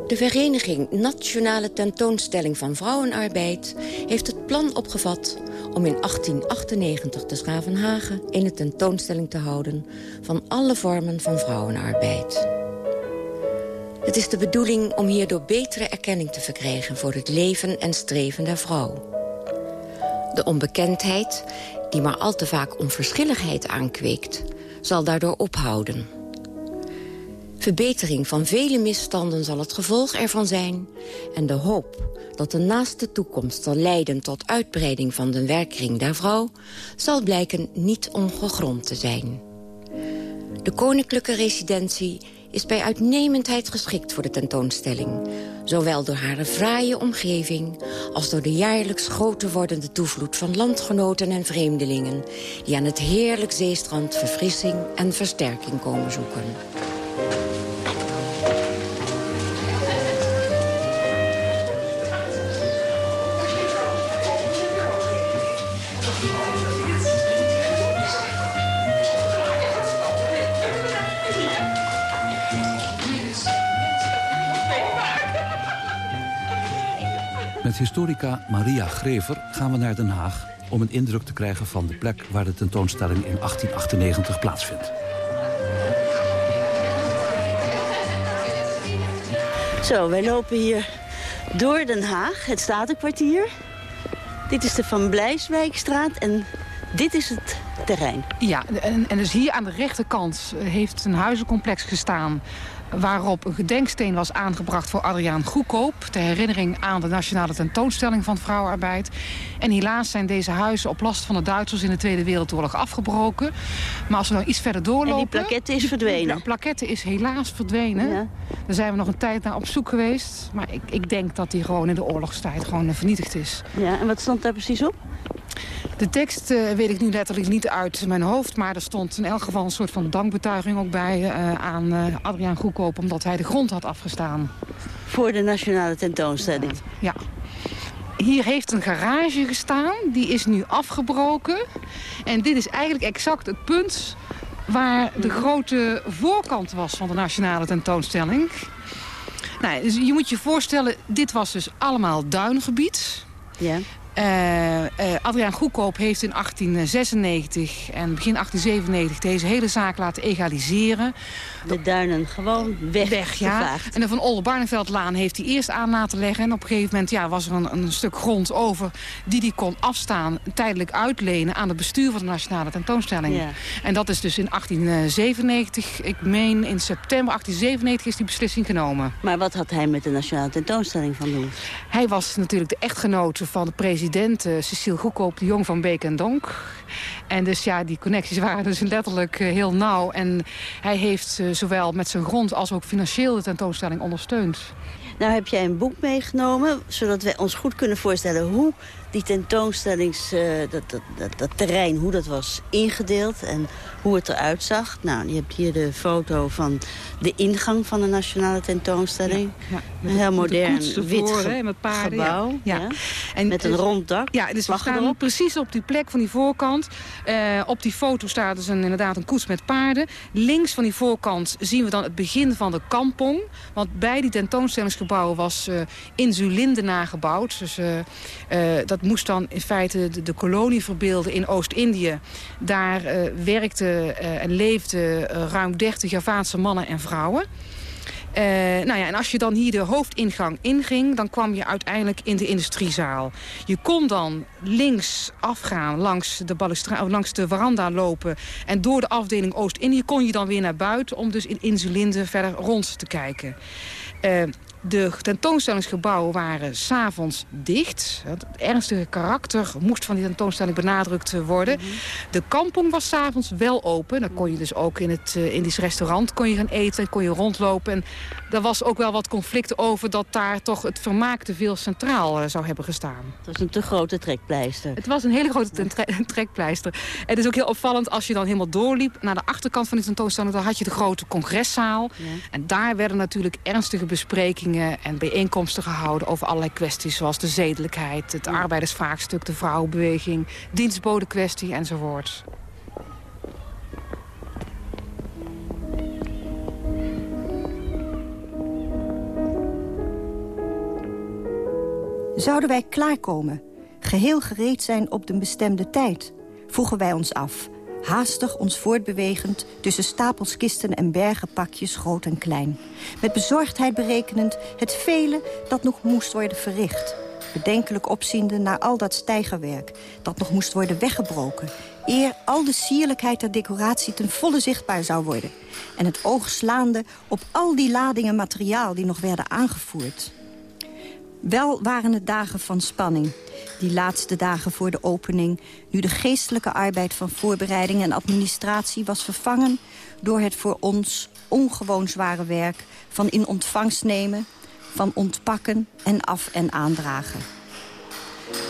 De vereniging Nationale Tentoonstelling van Vrouwenarbeid... heeft het plan opgevat om in 1898 te Schavenhagen... een tentoonstelling te houden van alle vormen van vrouwenarbeid. Het is de bedoeling om hierdoor betere erkenning te verkrijgen... voor het leven en streven der vrouw. De onbekendheid, die maar al te vaak onverschilligheid aankweekt... zal daardoor ophouden... Verbetering van vele misstanden zal het gevolg ervan zijn... en de hoop dat de naaste toekomst zal leiden tot uitbreiding van de werkring der vrouw... zal blijken niet ongegrond te zijn. De koninklijke residentie is bij uitnemendheid geschikt voor de tentoonstelling. Zowel door haar fraaie omgeving... als door de jaarlijks groter wordende toevloed van landgenoten en vreemdelingen... die aan het heerlijk zeestrand verfrissing en versterking komen zoeken. Met historica Maria Grever gaan we naar Den Haag... om een indruk te krijgen van de plek waar de tentoonstelling in 1898 plaatsvindt. Zo, wij lopen hier door Den Haag, het Statenkwartier. Dit is de Van Blijswijkstraat en dit is het terrein. Ja, en, en dus hier aan de rechterkant heeft een huizencomplex gestaan waarop een gedenksteen was aangebracht voor Adriaan Goedkoop... ter herinnering aan de nationale tentoonstelling van vrouwenarbeid. En helaas zijn deze huizen op last van de Duitsers in de Tweede Wereldoorlog afgebroken. Maar als we nou iets verder doorlopen... En die plaquette is verdwenen? De plaquette is helaas verdwenen. Ja. Daar zijn we nog een tijd naar op zoek geweest. Maar ik, ik denk dat die gewoon in de oorlogstijd gewoon vernietigd is. Ja, en wat stond daar precies op? De tekst uh, weet ik nu letterlijk niet uit mijn hoofd... maar er stond in elk geval een soort van dankbetuiging ook bij uh, aan uh, Adriaan Goedkoop... omdat hij de grond had afgestaan. Voor de nationale tentoonstelling? Ja. Hier heeft een garage gestaan, die is nu afgebroken. En dit is eigenlijk exact het punt waar de grote voorkant was van de nationale tentoonstelling. Nou, dus je moet je voorstellen, dit was dus allemaal duingebied. Ja. Uh, uh, Adriaan Goedkoop heeft in 1896 en begin 1897 deze hele zaak laten egaliseren. De duinen gewoon weg, weg ja. En de Van Oldenbarneveldlaan heeft hij eerst aan laten leggen. En op een gegeven moment ja, was er een, een stuk grond over die hij kon afstaan, tijdelijk uitlenen aan het bestuur van de Nationale Tentoonstelling. Ja. En dat is dus in 1897, ik meen in september 1897 is die beslissing genomen. Maar wat had hij met de Nationale Tentoonstelling van doen? Hij was natuurlijk de echtgenote van de president uh, Cecile de Jong van Beek en Donk. En dus ja, die connecties waren dus letterlijk uh, heel nauw. En hij heeft uh, zowel met zijn grond als ook financieel de tentoonstelling ondersteund. Nou heb jij een boek meegenomen, zodat wij ons goed kunnen voorstellen hoe die tentoonstellings, uh, dat, dat, dat, dat, terrein, hoe dat was ingedeeld en hoe het eruit zag. Nou, je hebt hier de foto van de ingang van de nationale tentoonstelling. Ja, ja. Een heel modern wit voor, met paarden, gebouw. Ja. Ja. En, met een rond dak. Ja, dus we staan erop. precies op die plek van die voorkant. Uh, op die foto staat dus een, inderdaad een koets met paarden. Links van die voorkant zien we dan het begin van de kampong. Want bij die tentoonstellingsgebouwen was uh, insulinde nagebouwd. Dus uh, dat moest dan in feite de, kolonie verbeelden in Oost-Indië. Daar werkten en leefden ruim 30 Javaanse mannen en vrouwen. Uh, nou ja, en als je dan hier de hoofdingang inging... dan kwam je uiteindelijk in de industriezaal. Je kon dan links afgaan, langs de, langs de veranda lopen... en door de afdeling Oost-Indië kon je dan weer naar buiten... om dus in Insulinde verder rond te kijken. De tentoonstellingsgebouwen waren s'avonds dicht. Het ernstige karakter moest van die tentoonstelling benadrukt worden. De kampong was s'avonds wel open. Dan kon je dus ook in het uh, Indisch restaurant kon je gaan eten. kon je rondlopen. En er was ook wel wat conflict over dat daar toch het vermaak te veel centraal uh, zou hebben gestaan. Het was een te grote trekpleister. Het was een hele grote tre trekpleister. Het is ook heel opvallend als je dan helemaal doorliep naar de achterkant van die tentoonstelling. Dan had je de grote congreszaal. Ja. En daar werden natuurlijk ernstige besprekingen en bijeenkomsten gehouden over allerlei kwesties... zoals de zedelijkheid, het arbeidersvraagstuk, de vrouwenbeweging... dienstbodenkwestie enzovoort. Zouden wij klaarkomen, geheel gereed zijn op de bestemde tijd? Vroegen wij ons af, haastig ons voortbewegend... tussen stapels kisten en bergen pakjes groot en klein. Met bezorgdheid berekenend het vele dat nog moest worden verricht. bedenkelijk opziende naar al dat stijgerwerk... dat nog moest worden weggebroken... eer al de sierlijkheid der decoratie ten volle zichtbaar zou worden... en het oog slaande op al die ladingen materiaal die nog werden aangevoerd. Wel waren het dagen van spanning. Die laatste dagen voor de opening... nu de geestelijke arbeid van voorbereiding en administratie was vervangen... door het voor ons ongewoon zware werk van in ontvangst nemen... van ontpakken en af- en aandragen.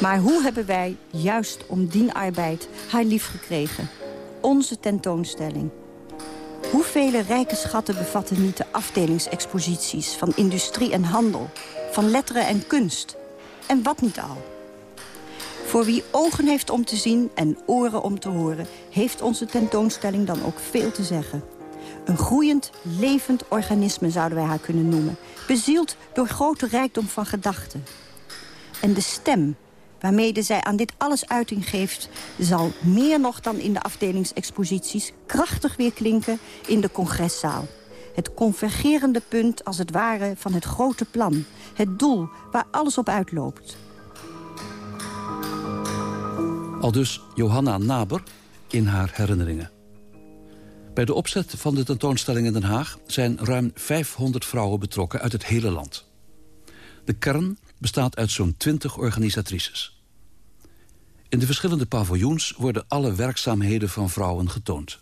Maar hoe hebben wij, juist om dien arbeid, haar lief gekregen? Onze tentoonstelling. Hoeveel rijke schatten bevatten niet de afdelingsexposities... van industrie en handel, van letteren en kunst? En wat niet al? Voor wie ogen heeft om te zien en oren om te horen... heeft onze tentoonstelling dan ook veel te zeggen. Een groeiend, levend organisme zouden wij haar kunnen noemen. Bezield door grote rijkdom van gedachten. En de stem waarmede zij aan dit alles uiting geeft... zal meer nog dan in de afdelingsexposities krachtig weer klinken in de congreszaal. Het convergerende punt, als het ware, van het grote plan. Het doel waar alles op uitloopt. Al dus Johanna Naber in haar herinneringen. Bij de opzet van de tentoonstelling in Den Haag... zijn ruim 500 vrouwen betrokken uit het hele land. De kern bestaat uit zo'n 20 organisatrices. In de verschillende paviljoens worden alle werkzaamheden van vrouwen getoond.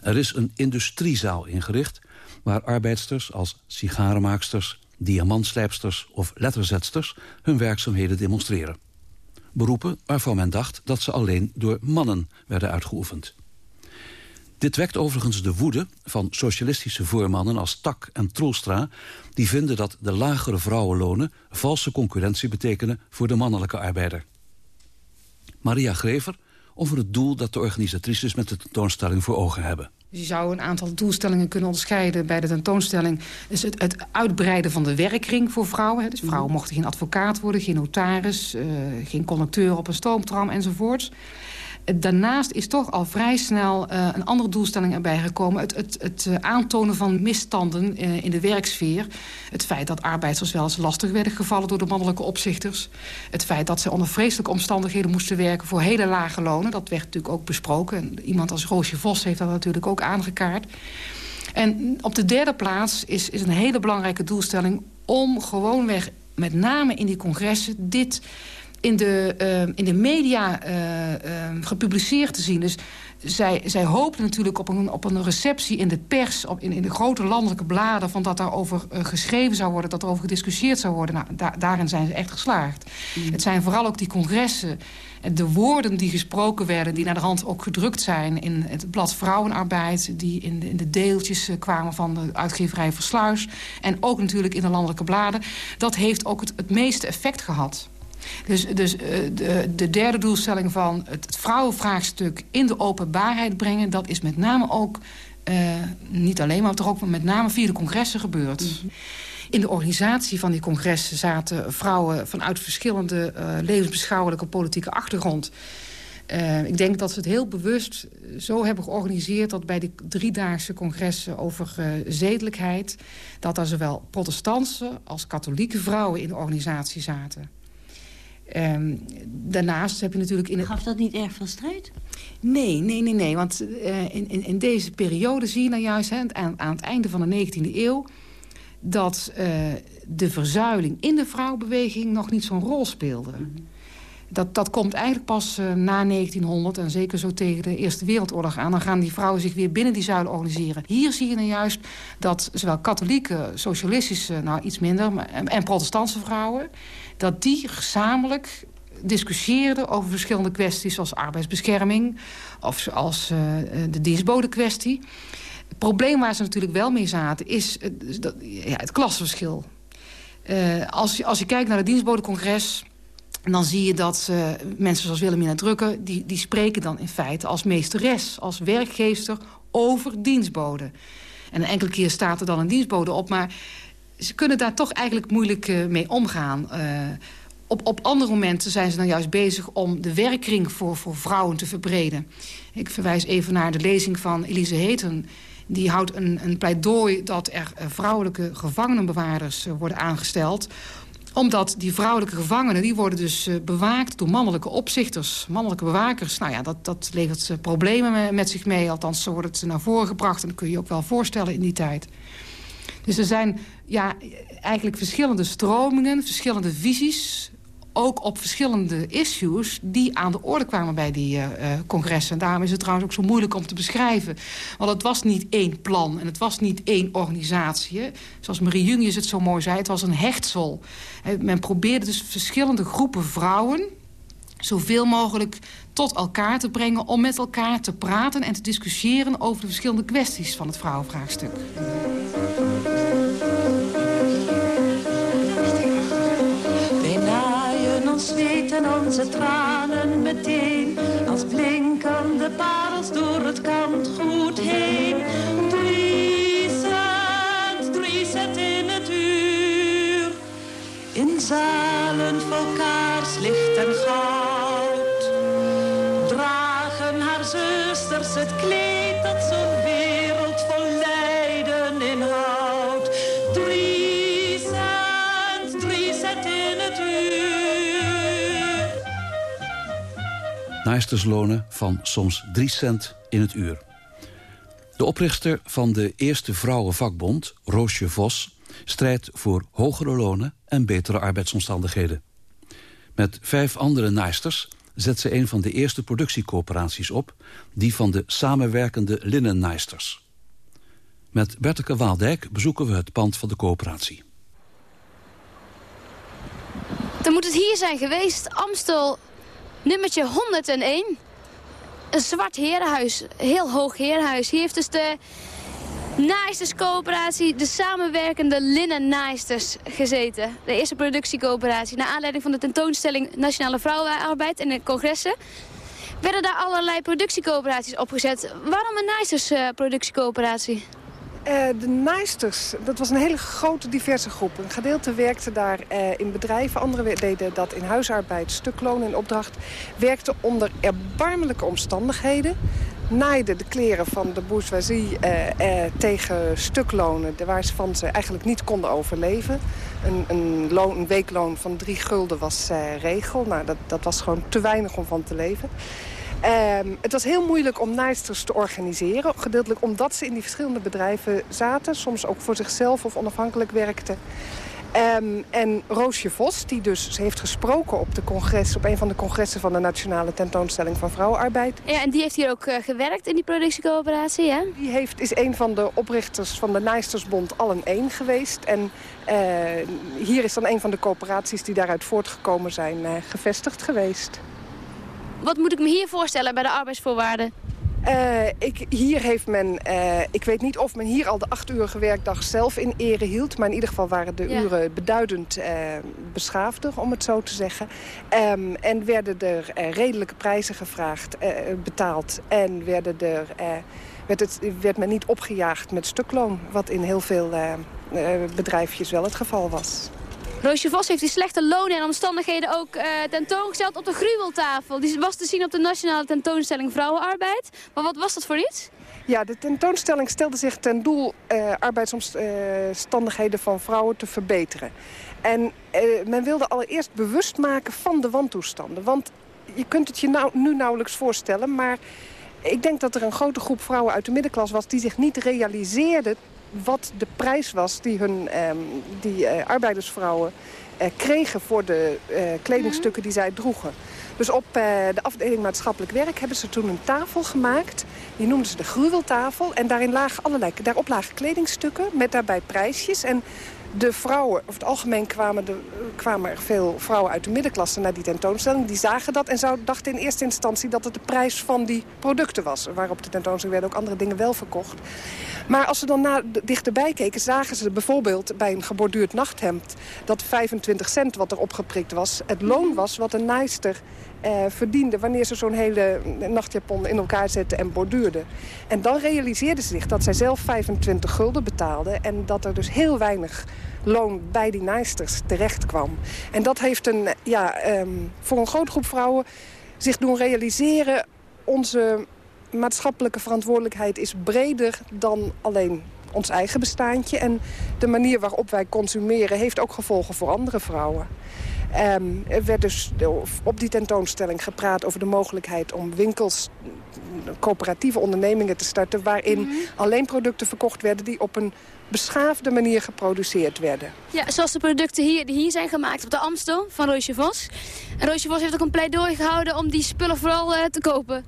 Er is een industriezaal ingericht... waar arbeidsters als sigarenmaaksters, diamantslijpsters of letterzetsters... hun werkzaamheden demonstreren. Beroepen waarvan men dacht dat ze alleen door mannen werden uitgeoefend. Dit wekt overigens de woede van socialistische voormannen als Tak en Troelstra... die vinden dat de lagere vrouwenlonen valse concurrentie betekenen... voor de mannelijke arbeider. Maria Grever over het doel dat de organisatrices met de tentoonstelling voor ogen hebben. Je zou een aantal doelstellingen kunnen onderscheiden bij de tentoonstelling. Dus het, het uitbreiden van de werkring voor vrouwen. Dus vrouwen mochten geen advocaat worden, geen notaris... Uh, geen conducteur op een stoomtram enzovoorts. Daarnaast is toch al vrij snel uh, een andere doelstelling erbij gekomen. Het, het, het uh, aantonen van misstanden in de werksfeer. Het feit dat arbeiders wel eens lastig werden gevallen door de mannelijke opzichters. Het feit dat ze onder vreselijke omstandigheden moesten werken voor hele lage lonen. Dat werd natuurlijk ook besproken. En iemand als Roosje Vos heeft dat natuurlijk ook aangekaart. En op de derde plaats is, is een hele belangrijke doelstelling... om gewoonweg, met name in die congressen, dit in de, uh, in de media uh, uh, gepubliceerd te zien. Dus zij, zij hoopten natuurlijk op een, op een receptie in de pers... Op, in, in de grote landelijke bladen... van dat daarover geschreven zou worden, dat er over gediscussieerd zou worden. Nou, da daarin zijn ze echt geslaagd. Mm. Het zijn vooral ook die congressen... de woorden die gesproken werden... die naar de hand ook gedrukt zijn in het blad Vrouwenarbeid... die in de, in de deeltjes kwamen van de uitgeverij Versluis... en ook natuurlijk in de landelijke bladen. Dat heeft ook het, het meeste effect gehad. Dus, dus uh, de, de, derde doelstelling van het vrouwenvraagstuk in de openbaarheid brengen... dat is met name ook, uh, niet alleen, maar toch ook met name via de congressen gebeurd. Mm -hmm. In de organisatie van die congressen zaten vrouwen vanuit verschillende uh, levensbeschouwelijke politieke achtergrond. Uh, ik denk dat ze het heel bewust zo hebben georganiseerd... dat bij de driedaagse congressen over uh, zedelijkheid... dat daar zowel protestantse als katholieke vrouwen in de organisatie zaten. Um, daarnaast heb je natuurlijk... In het... Gaf dat niet erg veel strijd? Nee, nee, nee, nee. Want uh, in, in, in, deze periode zie je nou juist... Hè, aan, aan het einde van de 19e eeuw... dat uh, de verzuiling in de vrouwenbeweging nog niet zo'n rol speelde. Mm -hmm. Dat, dat komt eigenlijk pas uh, na 1900 en zeker zo tegen de Eerste Wereldoorlog aan. Dan gaan die vrouwen zich weer binnen die zuilen organiseren. Hier zie je nou juist dat zowel katholieke, socialistische, nou iets minder... Maar, en protestantse vrouwen dat die gezamenlijk discussieerden over verschillende kwesties... zoals arbeidsbescherming of zoals uh, de dienstbodenkwestie. Het probleem waar ze natuurlijk wel mee zaten is dat, ja, het klasverschil. Uh, als, als je kijkt naar het dan zie je dat uh, mensen zoals Wilhelmina Drukker... Die, die spreken dan in feite als meesteres, als werkgeefster... over dienstboden. En een enkele keer staat er dan een dienstbode op... maar ze kunnen daar toch eigenlijk moeilijk uh, mee omgaan. Uh, op, op andere momenten zijn ze dan juist bezig om de werkkring voor, voor vrouwen te verbreden. Ik verwijs even naar de lezing van Elise Heten. Die houdt een, een pleidooi dat er vrouwelijke gevangenenbewaarders worden aangesteld omdat die vrouwelijke gevangenen... die worden dus uh, bewaakt door mannelijke opzichters, mannelijke bewakers. Nou ja, dat, dat levert uh, problemen met, met zich mee. Althans, zo wordt het naar voren gebracht. En dat kun je je ook wel voorstellen in die tijd. Dus er zijn ja, eigenlijk verschillende stromingen, verschillende visies ook op verschillende issues die aan de orde kwamen bij die uh, congressen. En daarom is het trouwens ook zo moeilijk om te beschrijven. Want het was niet één plan en het was niet één organisatie. Zoals Marie Jungius het zo mooi zei, het was een hechtsel. men probeerde dus verschillende groepen vrouwen zoveel mogelijk tot elkaar te brengen... om met elkaar te praten en te discussiëren over de verschillende kwesties van het vrouwenvraagstuk. Zweten onze tranen meteen als blinkende parels door het kantgoed heen. Drie cent, drie in het uur. In zalen vol kaarslicht en naasterslonen van soms 3 cent in het uur. De oprichter van de eerste vrouwenvakbond, Roosje Vos... strijdt voor hogere lonen en betere arbeidsomstandigheden. Met vijf andere naaisters zet ze een van de eerste productiecoöperaties op... die van de samenwerkende linnennaaisters. Met Berteke Waaldijk bezoeken we het pand van de coöperatie. Dan moet het hier zijn geweest, Amstel Nummertje 101. Een zwart herenhuis. Heel hoog herenhuis. Hier heeft dus de Naasterscoöperatie, de samenwerkende linnen naaisters gezeten. De eerste productiecoöperatie. Naar aanleiding van de tentoonstelling Nationale Vrouwenarbeid en de congressen werden daar allerlei productiecoöperaties opgezet. Waarom een naastersproductiecoöperatie? Uh, de naaisters, dat was een hele grote diverse groep. Een gedeelte werkte daar uh, in bedrijven, anderen deden dat in huisarbeid, stukloon in opdracht. Werkten onder erbarmelijke omstandigheden. Naaiden de kleren van de bourgeoisie uh, tegen stuklonen waar ze eigenlijk niet konden overleven. Een, een, loon, een weekloon van drie gulden was regel. Nou, dat, dat was gewoon te weinig om van te leven. Um, het was heel moeilijk om naaisters te organiseren. Gedeeltelijk omdat ze in die verschillende bedrijven zaten. Soms ook voor zichzelf of onafhankelijk werkten. Um, en Roosje Vos, die dus ze heeft gesproken op, de congres, op een van de congressen van de Nationale Tentoonstelling van Vrouwenarbeid. Ja, en die heeft hier ook uh, gewerkt in die productiecoöperatie, hè? Die heeft, is een van de oprichters van de Naastersbond Allen 1 geweest. En uh, hier is dan een van de coöperaties die daaruit voortgekomen zijn uh, gevestigd geweest. Wat moet ik me hier voorstellen bij de arbeidsvoorwaarden? Uh, ik, hier heeft men, uh, ik weet niet of men hier al de achtuurige werkdag zelf in ere hield. Maar in ieder geval waren de ja. uren beduidend uh, beschaafder, om het zo te zeggen. Um, en werden er redelijke prijzen gevraagd, betaald. En werden er, werd, het, werd men niet opgejaagd met stukloon. Wat in heel veel bedrijfjes wel het geval was. Roosje Vos heeft die slechte lonen en omstandigheden ook uh, tentoongesteld op de gruweltafel. Die was te zien op de Nationale Tentoonstelling Vrouwenarbeid. Maar wat was dat voor iets? Ja, de tentoonstelling stelde zich ten doel uh, arbeidsomstandigheden van vrouwen te verbeteren. En uh, men wilde allereerst bewust maken van de wantoestanden. Want je kunt het je nou, nu nauwelijks voorstellen, maar ik denk dat er een grote groep vrouwen uit de middenklas was... die zich niet realiseerden wat de prijs was die, hun, um, die uh, arbeidersvrouwen uh, kregen voor de uh, kledingstukken die zij droegen. Dus op de afdeling maatschappelijk werk hebben ze toen een tafel gemaakt. Die noemden ze de gruweltafel. En daarin lagen allerlei, daarop lagen kledingstukken met daarbij prijsjes. En de vrouwen, over het algemeen kwamen, kwamen er veel vrouwen uit de middenklasse naar die tentoonstelling. Die zagen dat en zou, dachten in eerste instantie dat het de prijs van die producten was. Waarop de tentoonstelling werden ook andere dingen wel verkocht. Maar als ze dan dichterbij keken, zagen ze bijvoorbeeld bij een geborduurd nachthemd... dat 25 cent wat er opgeprikt was, het loon was wat een naaister eh, verdiende... wanneer ze zo'n hele nachtjapon in elkaar zette en borduurde. En dan realiseerden ze zich dat zij zelf 25 gulden betaalde... en dat er dus heel weinig loon bij die naaisters terecht kwam. En dat heeft een, ja, um, voor een grote groep vrouwen zich doen realiseren... onze maatschappelijke verantwoordelijkheid is breder dan alleen ons eigen bestaantje. En de manier waarop wij consumeren heeft ook gevolgen voor andere vrouwen. Ehm, er werd dus op die tentoonstelling gepraat over de mogelijkheid om winkels, coöperatieve ondernemingen te starten... waarin alleen producten verkocht werden die op een beschaafde manier geproduceerd werden. Ja, zoals de producten hier, die hier zijn gemaakt op de Amstel van Roosje Vos. En Roosje Vos heeft ook een pleidooi gehouden om die spullen vooral eh, te kopen.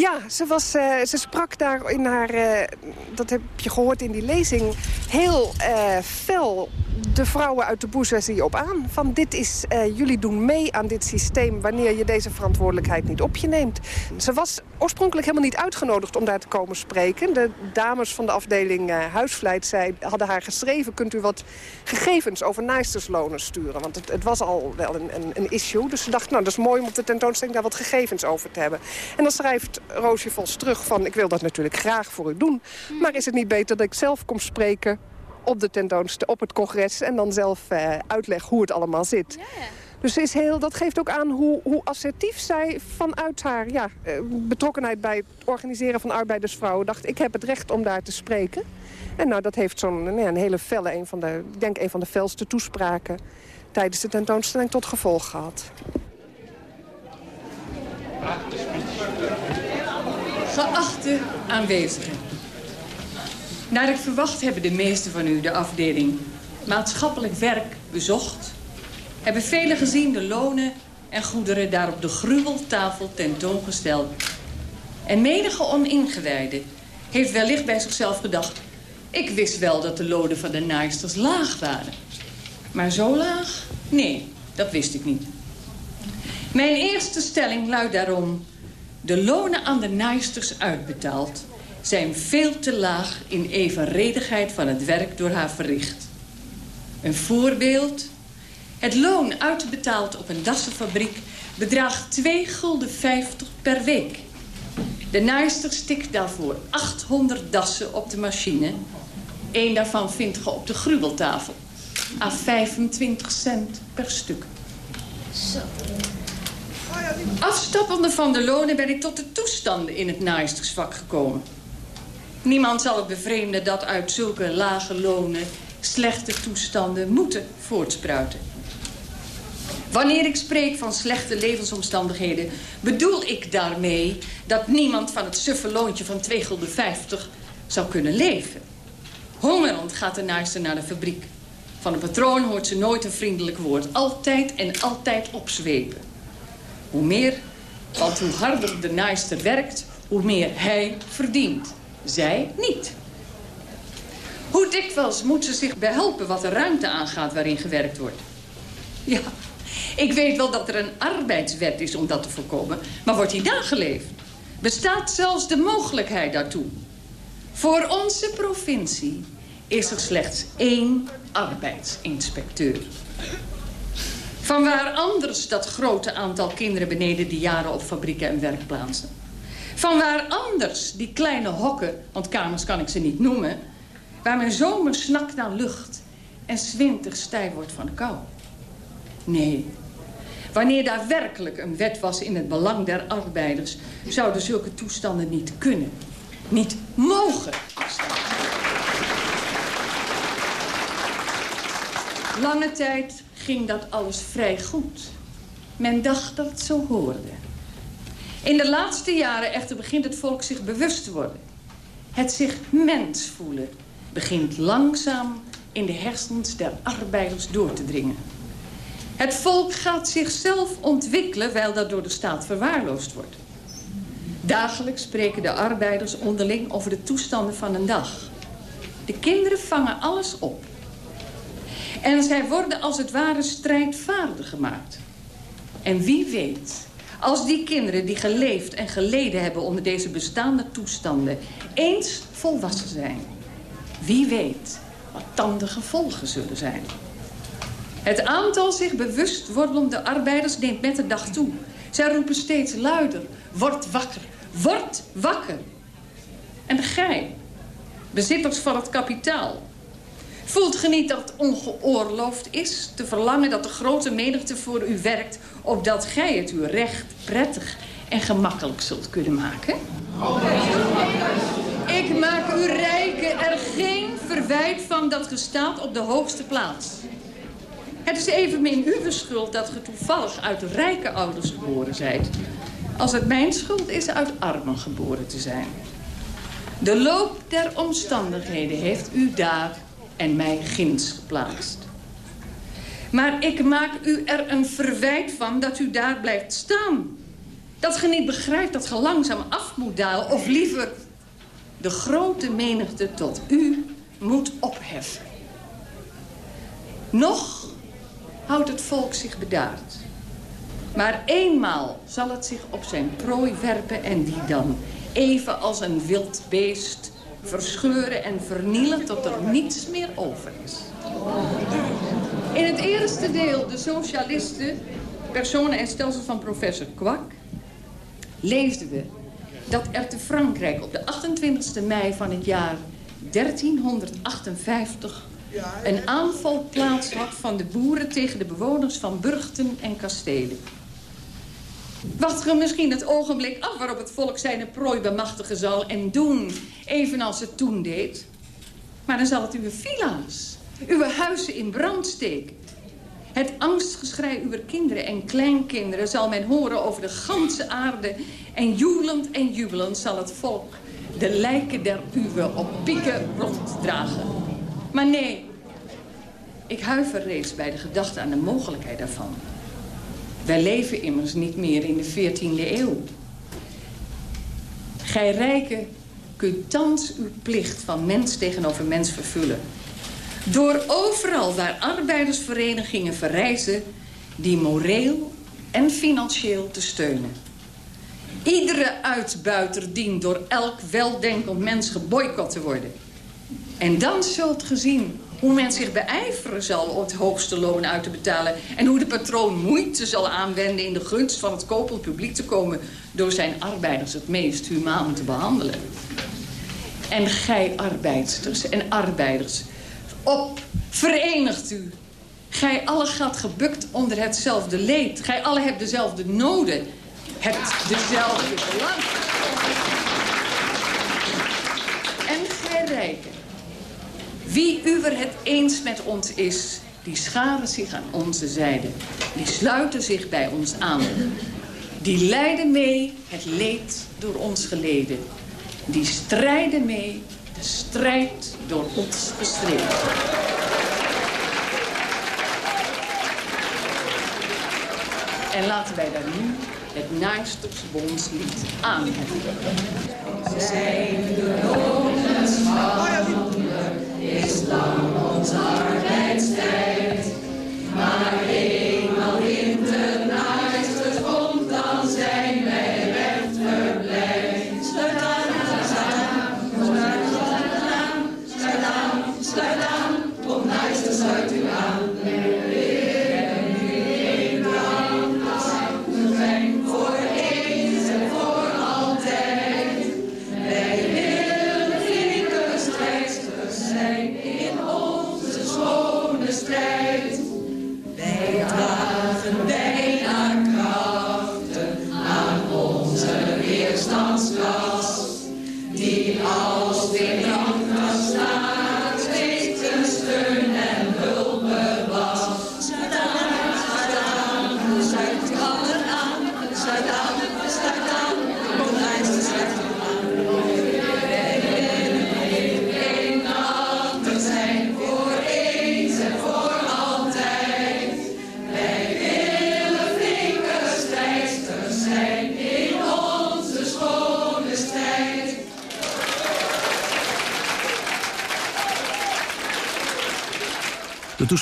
Ja, ze, was, eh, ze sprak daar in haar, eh, dat heb je gehoord in die lezing, heel eh, fel de vrouwen uit de bourgeoisie op aan. Van dit is, jullie doen mee aan dit systeem wanneer je deze verantwoordelijkheid niet op je neemt. Ze was oorspronkelijk helemaal niet uitgenodigd om daar te komen spreken. De dames van de afdeling huisvleit zei, hadden haar geschreven... kunt u wat gegevens over naaisterslonen sturen. Want het, het was al wel een, een, een issue. Dus ze dacht, nou, dat is mooi om op de tentoonstelling daar wat gegevens over te hebben. En dan schrijft Roosje Vos terug van, ik wil dat natuurlijk graag voor u doen. Maar is het niet beter dat ik zelf kom spreken op de tentoonstelling, op het congres... en dan zelf eh, uitleg hoe het allemaal zit. Dus is heel, dat geeft ook aan hoe, hoe assertief zij vanuit haar ja, eh, betrokkenheid... bij het organiseren van arbeidersvrouwen dacht... ik heb het recht om daar te spreken. En nou, dat heeft zo'n nou ja, een hele felle, een van de, ik denk een van de felste toespraken... tijdens de tentoonstelling tot gevolg gehad. Geachte aanwezigen. Naar ik verwacht hebben de meesten van u de afdeling maatschappelijk werk bezocht. Hebben velen gezien de lonen en goederen daar op de gruweltafel tentoongesteld. En menige oningewijde heeft wellicht bij zichzelf gedacht... ik wist wel dat de lonen van de naaisters laag waren. Maar zo laag? Nee, dat wist ik niet. Mijn eerste stelling luidt daarom... de lonen aan de naaisters uitbetaald zijn veel te laag in evenredigheid van het werk door haar verricht. Een voorbeeld. Het loon uitbetaald op een dassenfabriek bedraagt 2 gulden 50 per week. De naaister stikt daarvoor 800 dassen op de machine. Eén daarvan vindt ge op de gruweltafel. À 25 cent per stuk. Zo. Afstappende van de lonen ben ik tot de toestanden in het naaistersvak gekomen. Niemand zal het bevreemden dat uit zulke lage lonen slechte toestanden moeten voortspruiten. Wanneer ik spreek van slechte levensomstandigheden... bedoel ik daarmee dat niemand van het suffe loontje van 2,50 gulden zou kunnen leven. Hongerend gaat de naaister naar de fabriek. Van de patroon hoort ze nooit een vriendelijk woord. Altijd en altijd opzwepen. Hoe meer, want hoe harder de naaister werkt... hoe meer hij verdient. Zij niet. Hoe dikwijls moet ze zich behelpen wat de ruimte aangaat waarin gewerkt wordt? Ja, ik weet wel dat er een arbeidswet is om dat te voorkomen, maar wordt die nageleefd? Bestaat zelfs de mogelijkheid daartoe? Voor onze provincie is er slechts één arbeidsinspecteur. Vanwaar anders dat grote aantal kinderen beneden die jaren op fabrieken en werkplaatsen? Vanwaar anders die kleine hokken, want kamers kan ik ze niet noemen... waar men zomer snakt naar lucht en zwinter stijf wordt van de kou? Nee, wanneer daar werkelijk een wet was in het belang der arbeiders... zouden zulke toestanden niet kunnen, niet mogen. Lange tijd ging dat alles vrij goed. Men dacht dat het zo hoorde. In de laatste jaren echter begint het volk zich bewust te worden. Het zich mens voelen begint langzaam in de hersens der arbeiders door te dringen. Het volk gaat zichzelf ontwikkelen, wijl dat door de staat verwaarloosd wordt. Dagelijks spreken de arbeiders onderling over de toestanden van een dag. De kinderen vangen alles op. En zij worden als het ware strijdvaardig gemaakt. En wie weet als die kinderen die geleefd en geleden hebben onder deze bestaande toestanden... eens volwassen zijn. Wie weet wat dan de gevolgen zullen zijn. Het aantal zich bewust wortelende arbeiders neemt met de dag toe. Zij roepen steeds luider. Word wakker. Word wakker. En gij, bezitters van het kapitaal... Voelt ge niet dat ongeoorloofd is te verlangen dat de grote menigte voor u werkt... opdat gij het uw recht prettig en gemakkelijk zult kunnen maken? Ik maak u rijken er geen verwijt van dat je staat op de hoogste plaats. Het is evenmin uw schuld dat je toevallig uit rijke ouders geboren zijt... als het mijn schuld is uit armen geboren te zijn. De loop der omstandigheden heeft u daar en mij ginds geplaatst. Maar ik maak u er een verwijt van dat u daar blijft staan. Dat ge niet begrijpt dat ge langzaam af moet dalen... of liever de grote menigte tot u moet opheffen. Nog houdt het volk zich bedaard. Maar eenmaal zal het zich op zijn prooi werpen en die dan even als een wild beest verscheuren en vernielen tot er niets meer over is. In het eerste deel, de socialisten, personen en stelsel van professor Kwak, leesden we dat er te Frankrijk op de 28e mei van het jaar 1358 een aanval plaats had van de boeren tegen de bewoners van burchten en kastelen. Wacht er misschien het ogenblik af waarop het volk zijn prooi bemachtigen zal en doen, evenals het toen deed. Maar dan zal het uw villa's, uw huizen in brand steken. Het angstgeschrei uw kinderen en kleinkinderen zal men horen over de ganse aarde. En joelend en jubelend zal het volk de lijken der uwe op pieken ronddragen. Maar nee, ik huiver reeds bij de gedachte aan de mogelijkheid daarvan. Wij leven immers niet meer in de 14e eeuw. Gij rijken kunt thans uw plicht van mens tegenover mens vervullen. Door overal waar arbeidersverenigingen verrijzen... die moreel en financieel te steunen. Iedere uitbuiter dient door elk weldenkend mens geboycott te worden. En dan zult gezien hoe men zich beijveren zal om het hoogste loon uit te betalen... en hoe de patroon moeite zal aanwenden in de gunst van het kopend publiek te komen... door zijn arbeiders het meest humaan te behandelen. En gij arbeidsters en arbeiders, op, verenigt u. Gij alle gaat gebukt onder hetzelfde leed. Gij alle hebt dezelfde noden. Hebt dezelfde belang. En gij rijken. Wie uwer het eens met ons is, die scharen zich aan onze zijde. Die sluiten zich bij ons aan. Die lijden mee het leed door ons geleden. Die strijden mee de strijd door ons gestreden. En laten wij daar nu het Naaistersbondslied aanheffen. Zijn de is lang ons arbeidstijd. Maar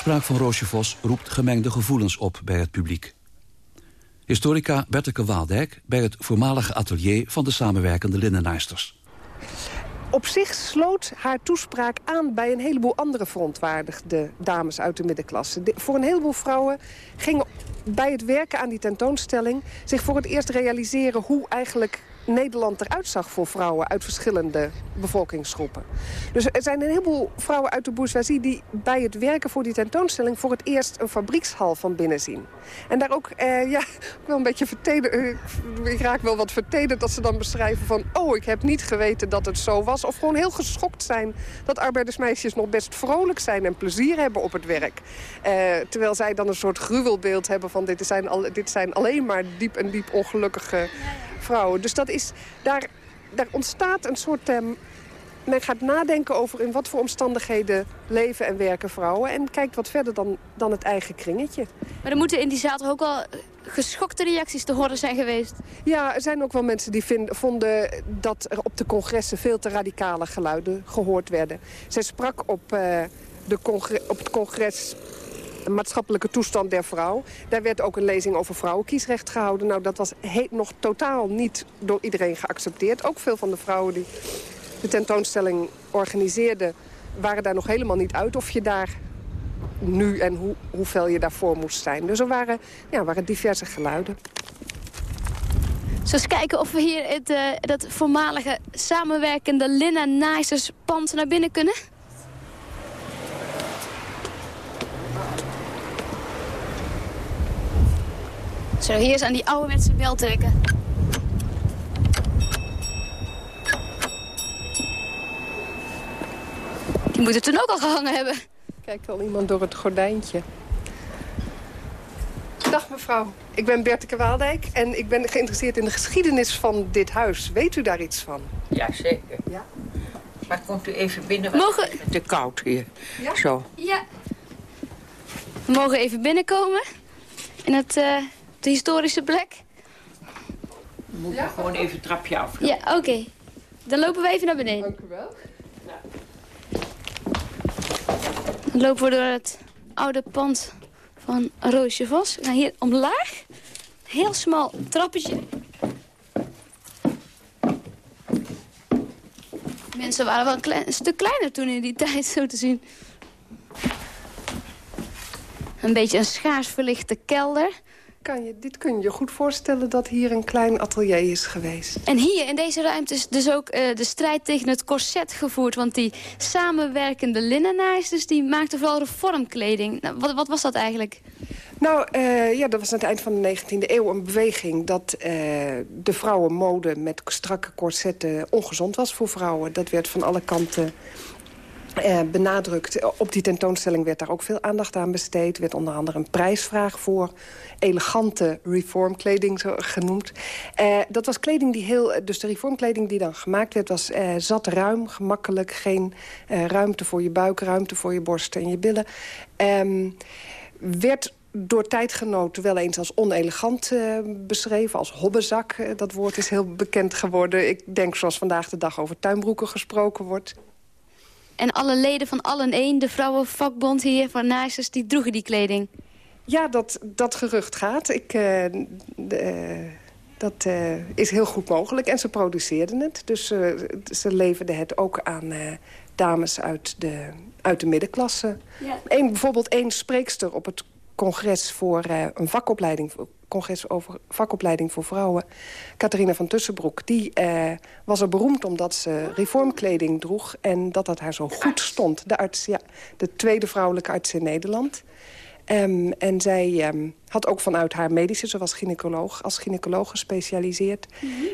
De toespraak van Roosje Vos roept gemengde gevoelens op bij het publiek. Historica Berteke Waaldijk bij het voormalige atelier van de samenwerkende linnenaarsters. Op zich sloot haar toespraak aan bij een heleboel andere verontwaardigde dames uit de middenklasse. De- voor een heleboel vrouwen gingen bij het werken aan die tentoonstelling zich voor het eerst realiseren hoe eigenlijk Nederland eruit zag voor vrouwen uit verschillende bevolkingsgroepen. Dus er zijn een heleboel vrouwen uit de bourgeoisie die bij het werken voor die tentoonstelling voor het eerst een fabriekshal van binnen zien. En daar ook, eh, ja, wel een beetje vertederd, eh, ik raak wel wat vertederd dat ze dan beschrijven van, oh, ik heb niet geweten dat het zo was. Of gewoon heel geschokt zijn dat arbeidersmeisjes nog best vrolijk zijn en plezier hebben op het werk. Eh, terwijl zij dan een soort gruwelbeeld hebben van, dit zijn, al, dit zijn alleen maar diep en diep ongelukkige vrouwen. Dus dat is, daar, daar ontstaat een soort... ehm, men gaat nadenken over in wat voor omstandigheden leven en werken vrouwen. En kijkt wat verder dan, dan het eigen kringetje. Maar er moeten in die zaal toch ook wel geschokte reacties te horen zijn geweest? Ja, er zijn ook wel mensen die vind- vonden dat er op de congressen veel te radicale geluiden gehoord werden. Zij sprak op, eh, de op het congres maatschappelijke toestand der vrouw. Daar werd ook een lezing over vrouwenkiesrecht gehouden. Nou, dat was nog totaal niet door iedereen geaccepteerd. Ook veel van de vrouwen die de tentoonstelling organiseerden... waren daar nog helemaal niet uit of je daar nu en hoe, hoeveel je daarvoor moest zijn. Dus er waren, ja, waren diverse geluiden. Eens kijken of we hier het, eh, dat voormalige samenwerkende linnen naaisters pand naar binnen kunnen? Zo, hier is aan die ouderwetse bel trekken. Die moet het toen ook al gehangen hebben. Kijkt al iemand door het gordijntje. Dag mevrouw, ik ben Berteke Waaldijk en ik ben geïnteresseerd in de geschiedenis van dit huis. Weet u daar iets van? Ja, zeker. Ja? Maar komt u even binnen, want Mogen... het is te koud hier. Ja? Zo. Ja. We mogen even binnenkomen. In het, eh, de historische plek. We moeten gewoon even het trapje af. Ja, oké. Dan lopen we even naar beneden. Dank u wel. Dan lopen we door het oude pand van Roosje Vos. Nou, hier omlaag. Heel smal trappetje. Mensen waren wel een, klein, een stuk kleiner toen in die tijd, zo te zien. Een beetje een schaars verlichte kelder. Kan je, dit kun je goed voorstellen dat hier een klein atelier is geweest. En hier in deze ruimte is dus ook eh, de strijd tegen het corset gevoerd. Want die samenwerkende linnennaaisters die maakten vooral reformkleding. Nou, wat, wat was dat eigenlijk? Nou, eh, ja, dat was aan het eind van de 19e eeuw een beweging... dat eh, de vrouwenmode met strakke corsetten ongezond was voor vrouwen. Dat werd van alle kanten eh, benadrukt. Op die tentoonstelling werd daar ook veel aandacht aan besteed. Er werd onder andere een prijsvraag voor elegante reformkleding genoemd. Eh, dat was kleding die heel... Dus de reformkleding die dan gemaakt werd was eh, zat ruim, gemakkelijk. Geen eh, ruimte voor je buik, ruimte voor je borsten en je billen. Ehm, werd door tijdgenoten wel eens als onelegant eh, beschreven, als hobbezak. Eh, dat woord is heel bekend geworden. Ik denk zoals vandaag de dag over tuinbroeken gesproken wordt. En alle leden van Allen 1, de vrouwenvakbond hier van Naaisters, die droegen die kleding. Ja, dat, dat gerucht gaat. Ik, eh, eh, dat eh, is heel goed mogelijk. En ze produceerden het. Dus ze leverden het ook aan dames uit de, uit de middenklasse. Ja. Eén, bijvoorbeeld één spreekster op het congres voor een vakopleiding... congres over vakopleiding voor vrouwen, Catharina van Tussenbroek... die eh, was er beroemd omdat ze reformkleding droeg... en dat dat haar zo goed stond. De arts, ja, de tweede vrouwelijke arts in Nederland... Ehm, en zij ehm, had ook vanuit haar medische, ze was gynaecoloog, als gynaecoloog gespecialiseerd.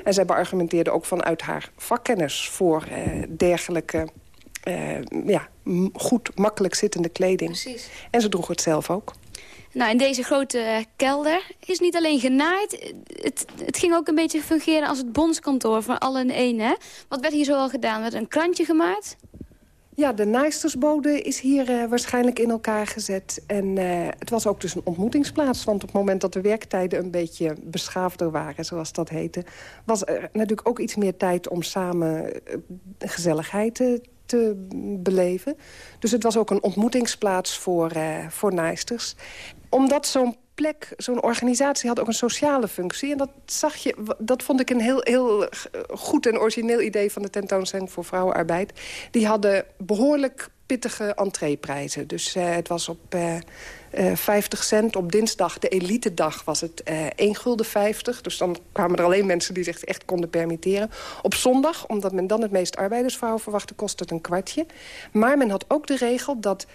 En zij beargumenteerde ook vanuit haar vakkennis voor eh, dergelijke eh, ja, goed, makkelijk zittende kleding. Precies. En ze droeg het zelf ook. Nou, in deze grote kelder is niet alleen genaaid. Het, het ging ook een beetje fungeren als het bondskantoor van Allen 1, hè? Wat werd hier zoal gedaan? Werd een krantje gemaakt? Ja, de naaistersbode is hier eh, waarschijnlijk in elkaar gezet. En eh, het was ook dus een ontmoetingsplaats. Want op het moment dat de werktijden een beetje beschaafder waren, zoals dat heette... was er natuurlijk ook iets meer tijd om samen eh, gezelligheid te, beleven. Dus het was ook een ontmoetingsplaats voor, eh, voor naaisters. Omdat zo'n plek, zo'n organisatie had ook een sociale functie. En dat zag je, dat vond ik een heel, heel eh, goed en origineel idee van de tentoonstelling voor vrouwenarbeid. Die hadden behoorlijk pittige entreeprijzen. Dus uh, het was op uh, uh, 50 cent. Op dinsdag, de elite dag, was het uh, 1 gulden 50. Dus dan kwamen er alleen mensen die zich echt konden permitteren. Op zondag, omdat men dan het meest arbeidersvrouwen verwachtte... kostte het een kwartje. Maar men had ook de regel dat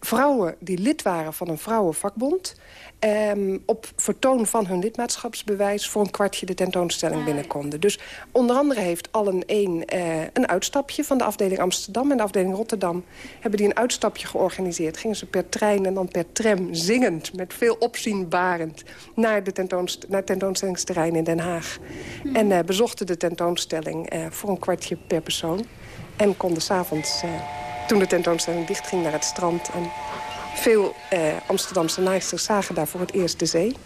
vrouwen die lid waren van een vrouwenvakbond... Um, op vertoon van hun lidmaatschapsbewijs... voor een kwartje de tentoonstelling binnen konden. Dus onder andere heeft allen een, uh, een uitstapje van de afdeling Amsterdam... en de afdeling Rotterdam hebben die een uitstapje georganiseerd. Gingen ze per trein en dan per tram zingend... met veel opzienbarend naar, de tentoonst naar het tentoonstellingsterrein in Den Haag. Hmm. En uh, bezochten de tentoonstelling uh, voor een kwartje per persoon. En konden s'avonds, toen de tentoonstelling dichtging, naar het strand... En veel eh, Amsterdamse naaisters zagen daar voor het eerst de zee.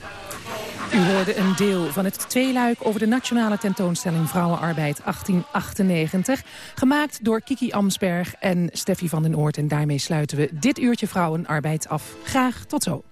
U hoorde een deel van het tweeluik over de nationale tentoonstelling Vrouwenarbeid 1898. Gemaakt door Kiki Amsberg en Steffi van den Oort. En daarmee sluiten we dit uurtje Vrouwenarbeid af. Graag tot zo.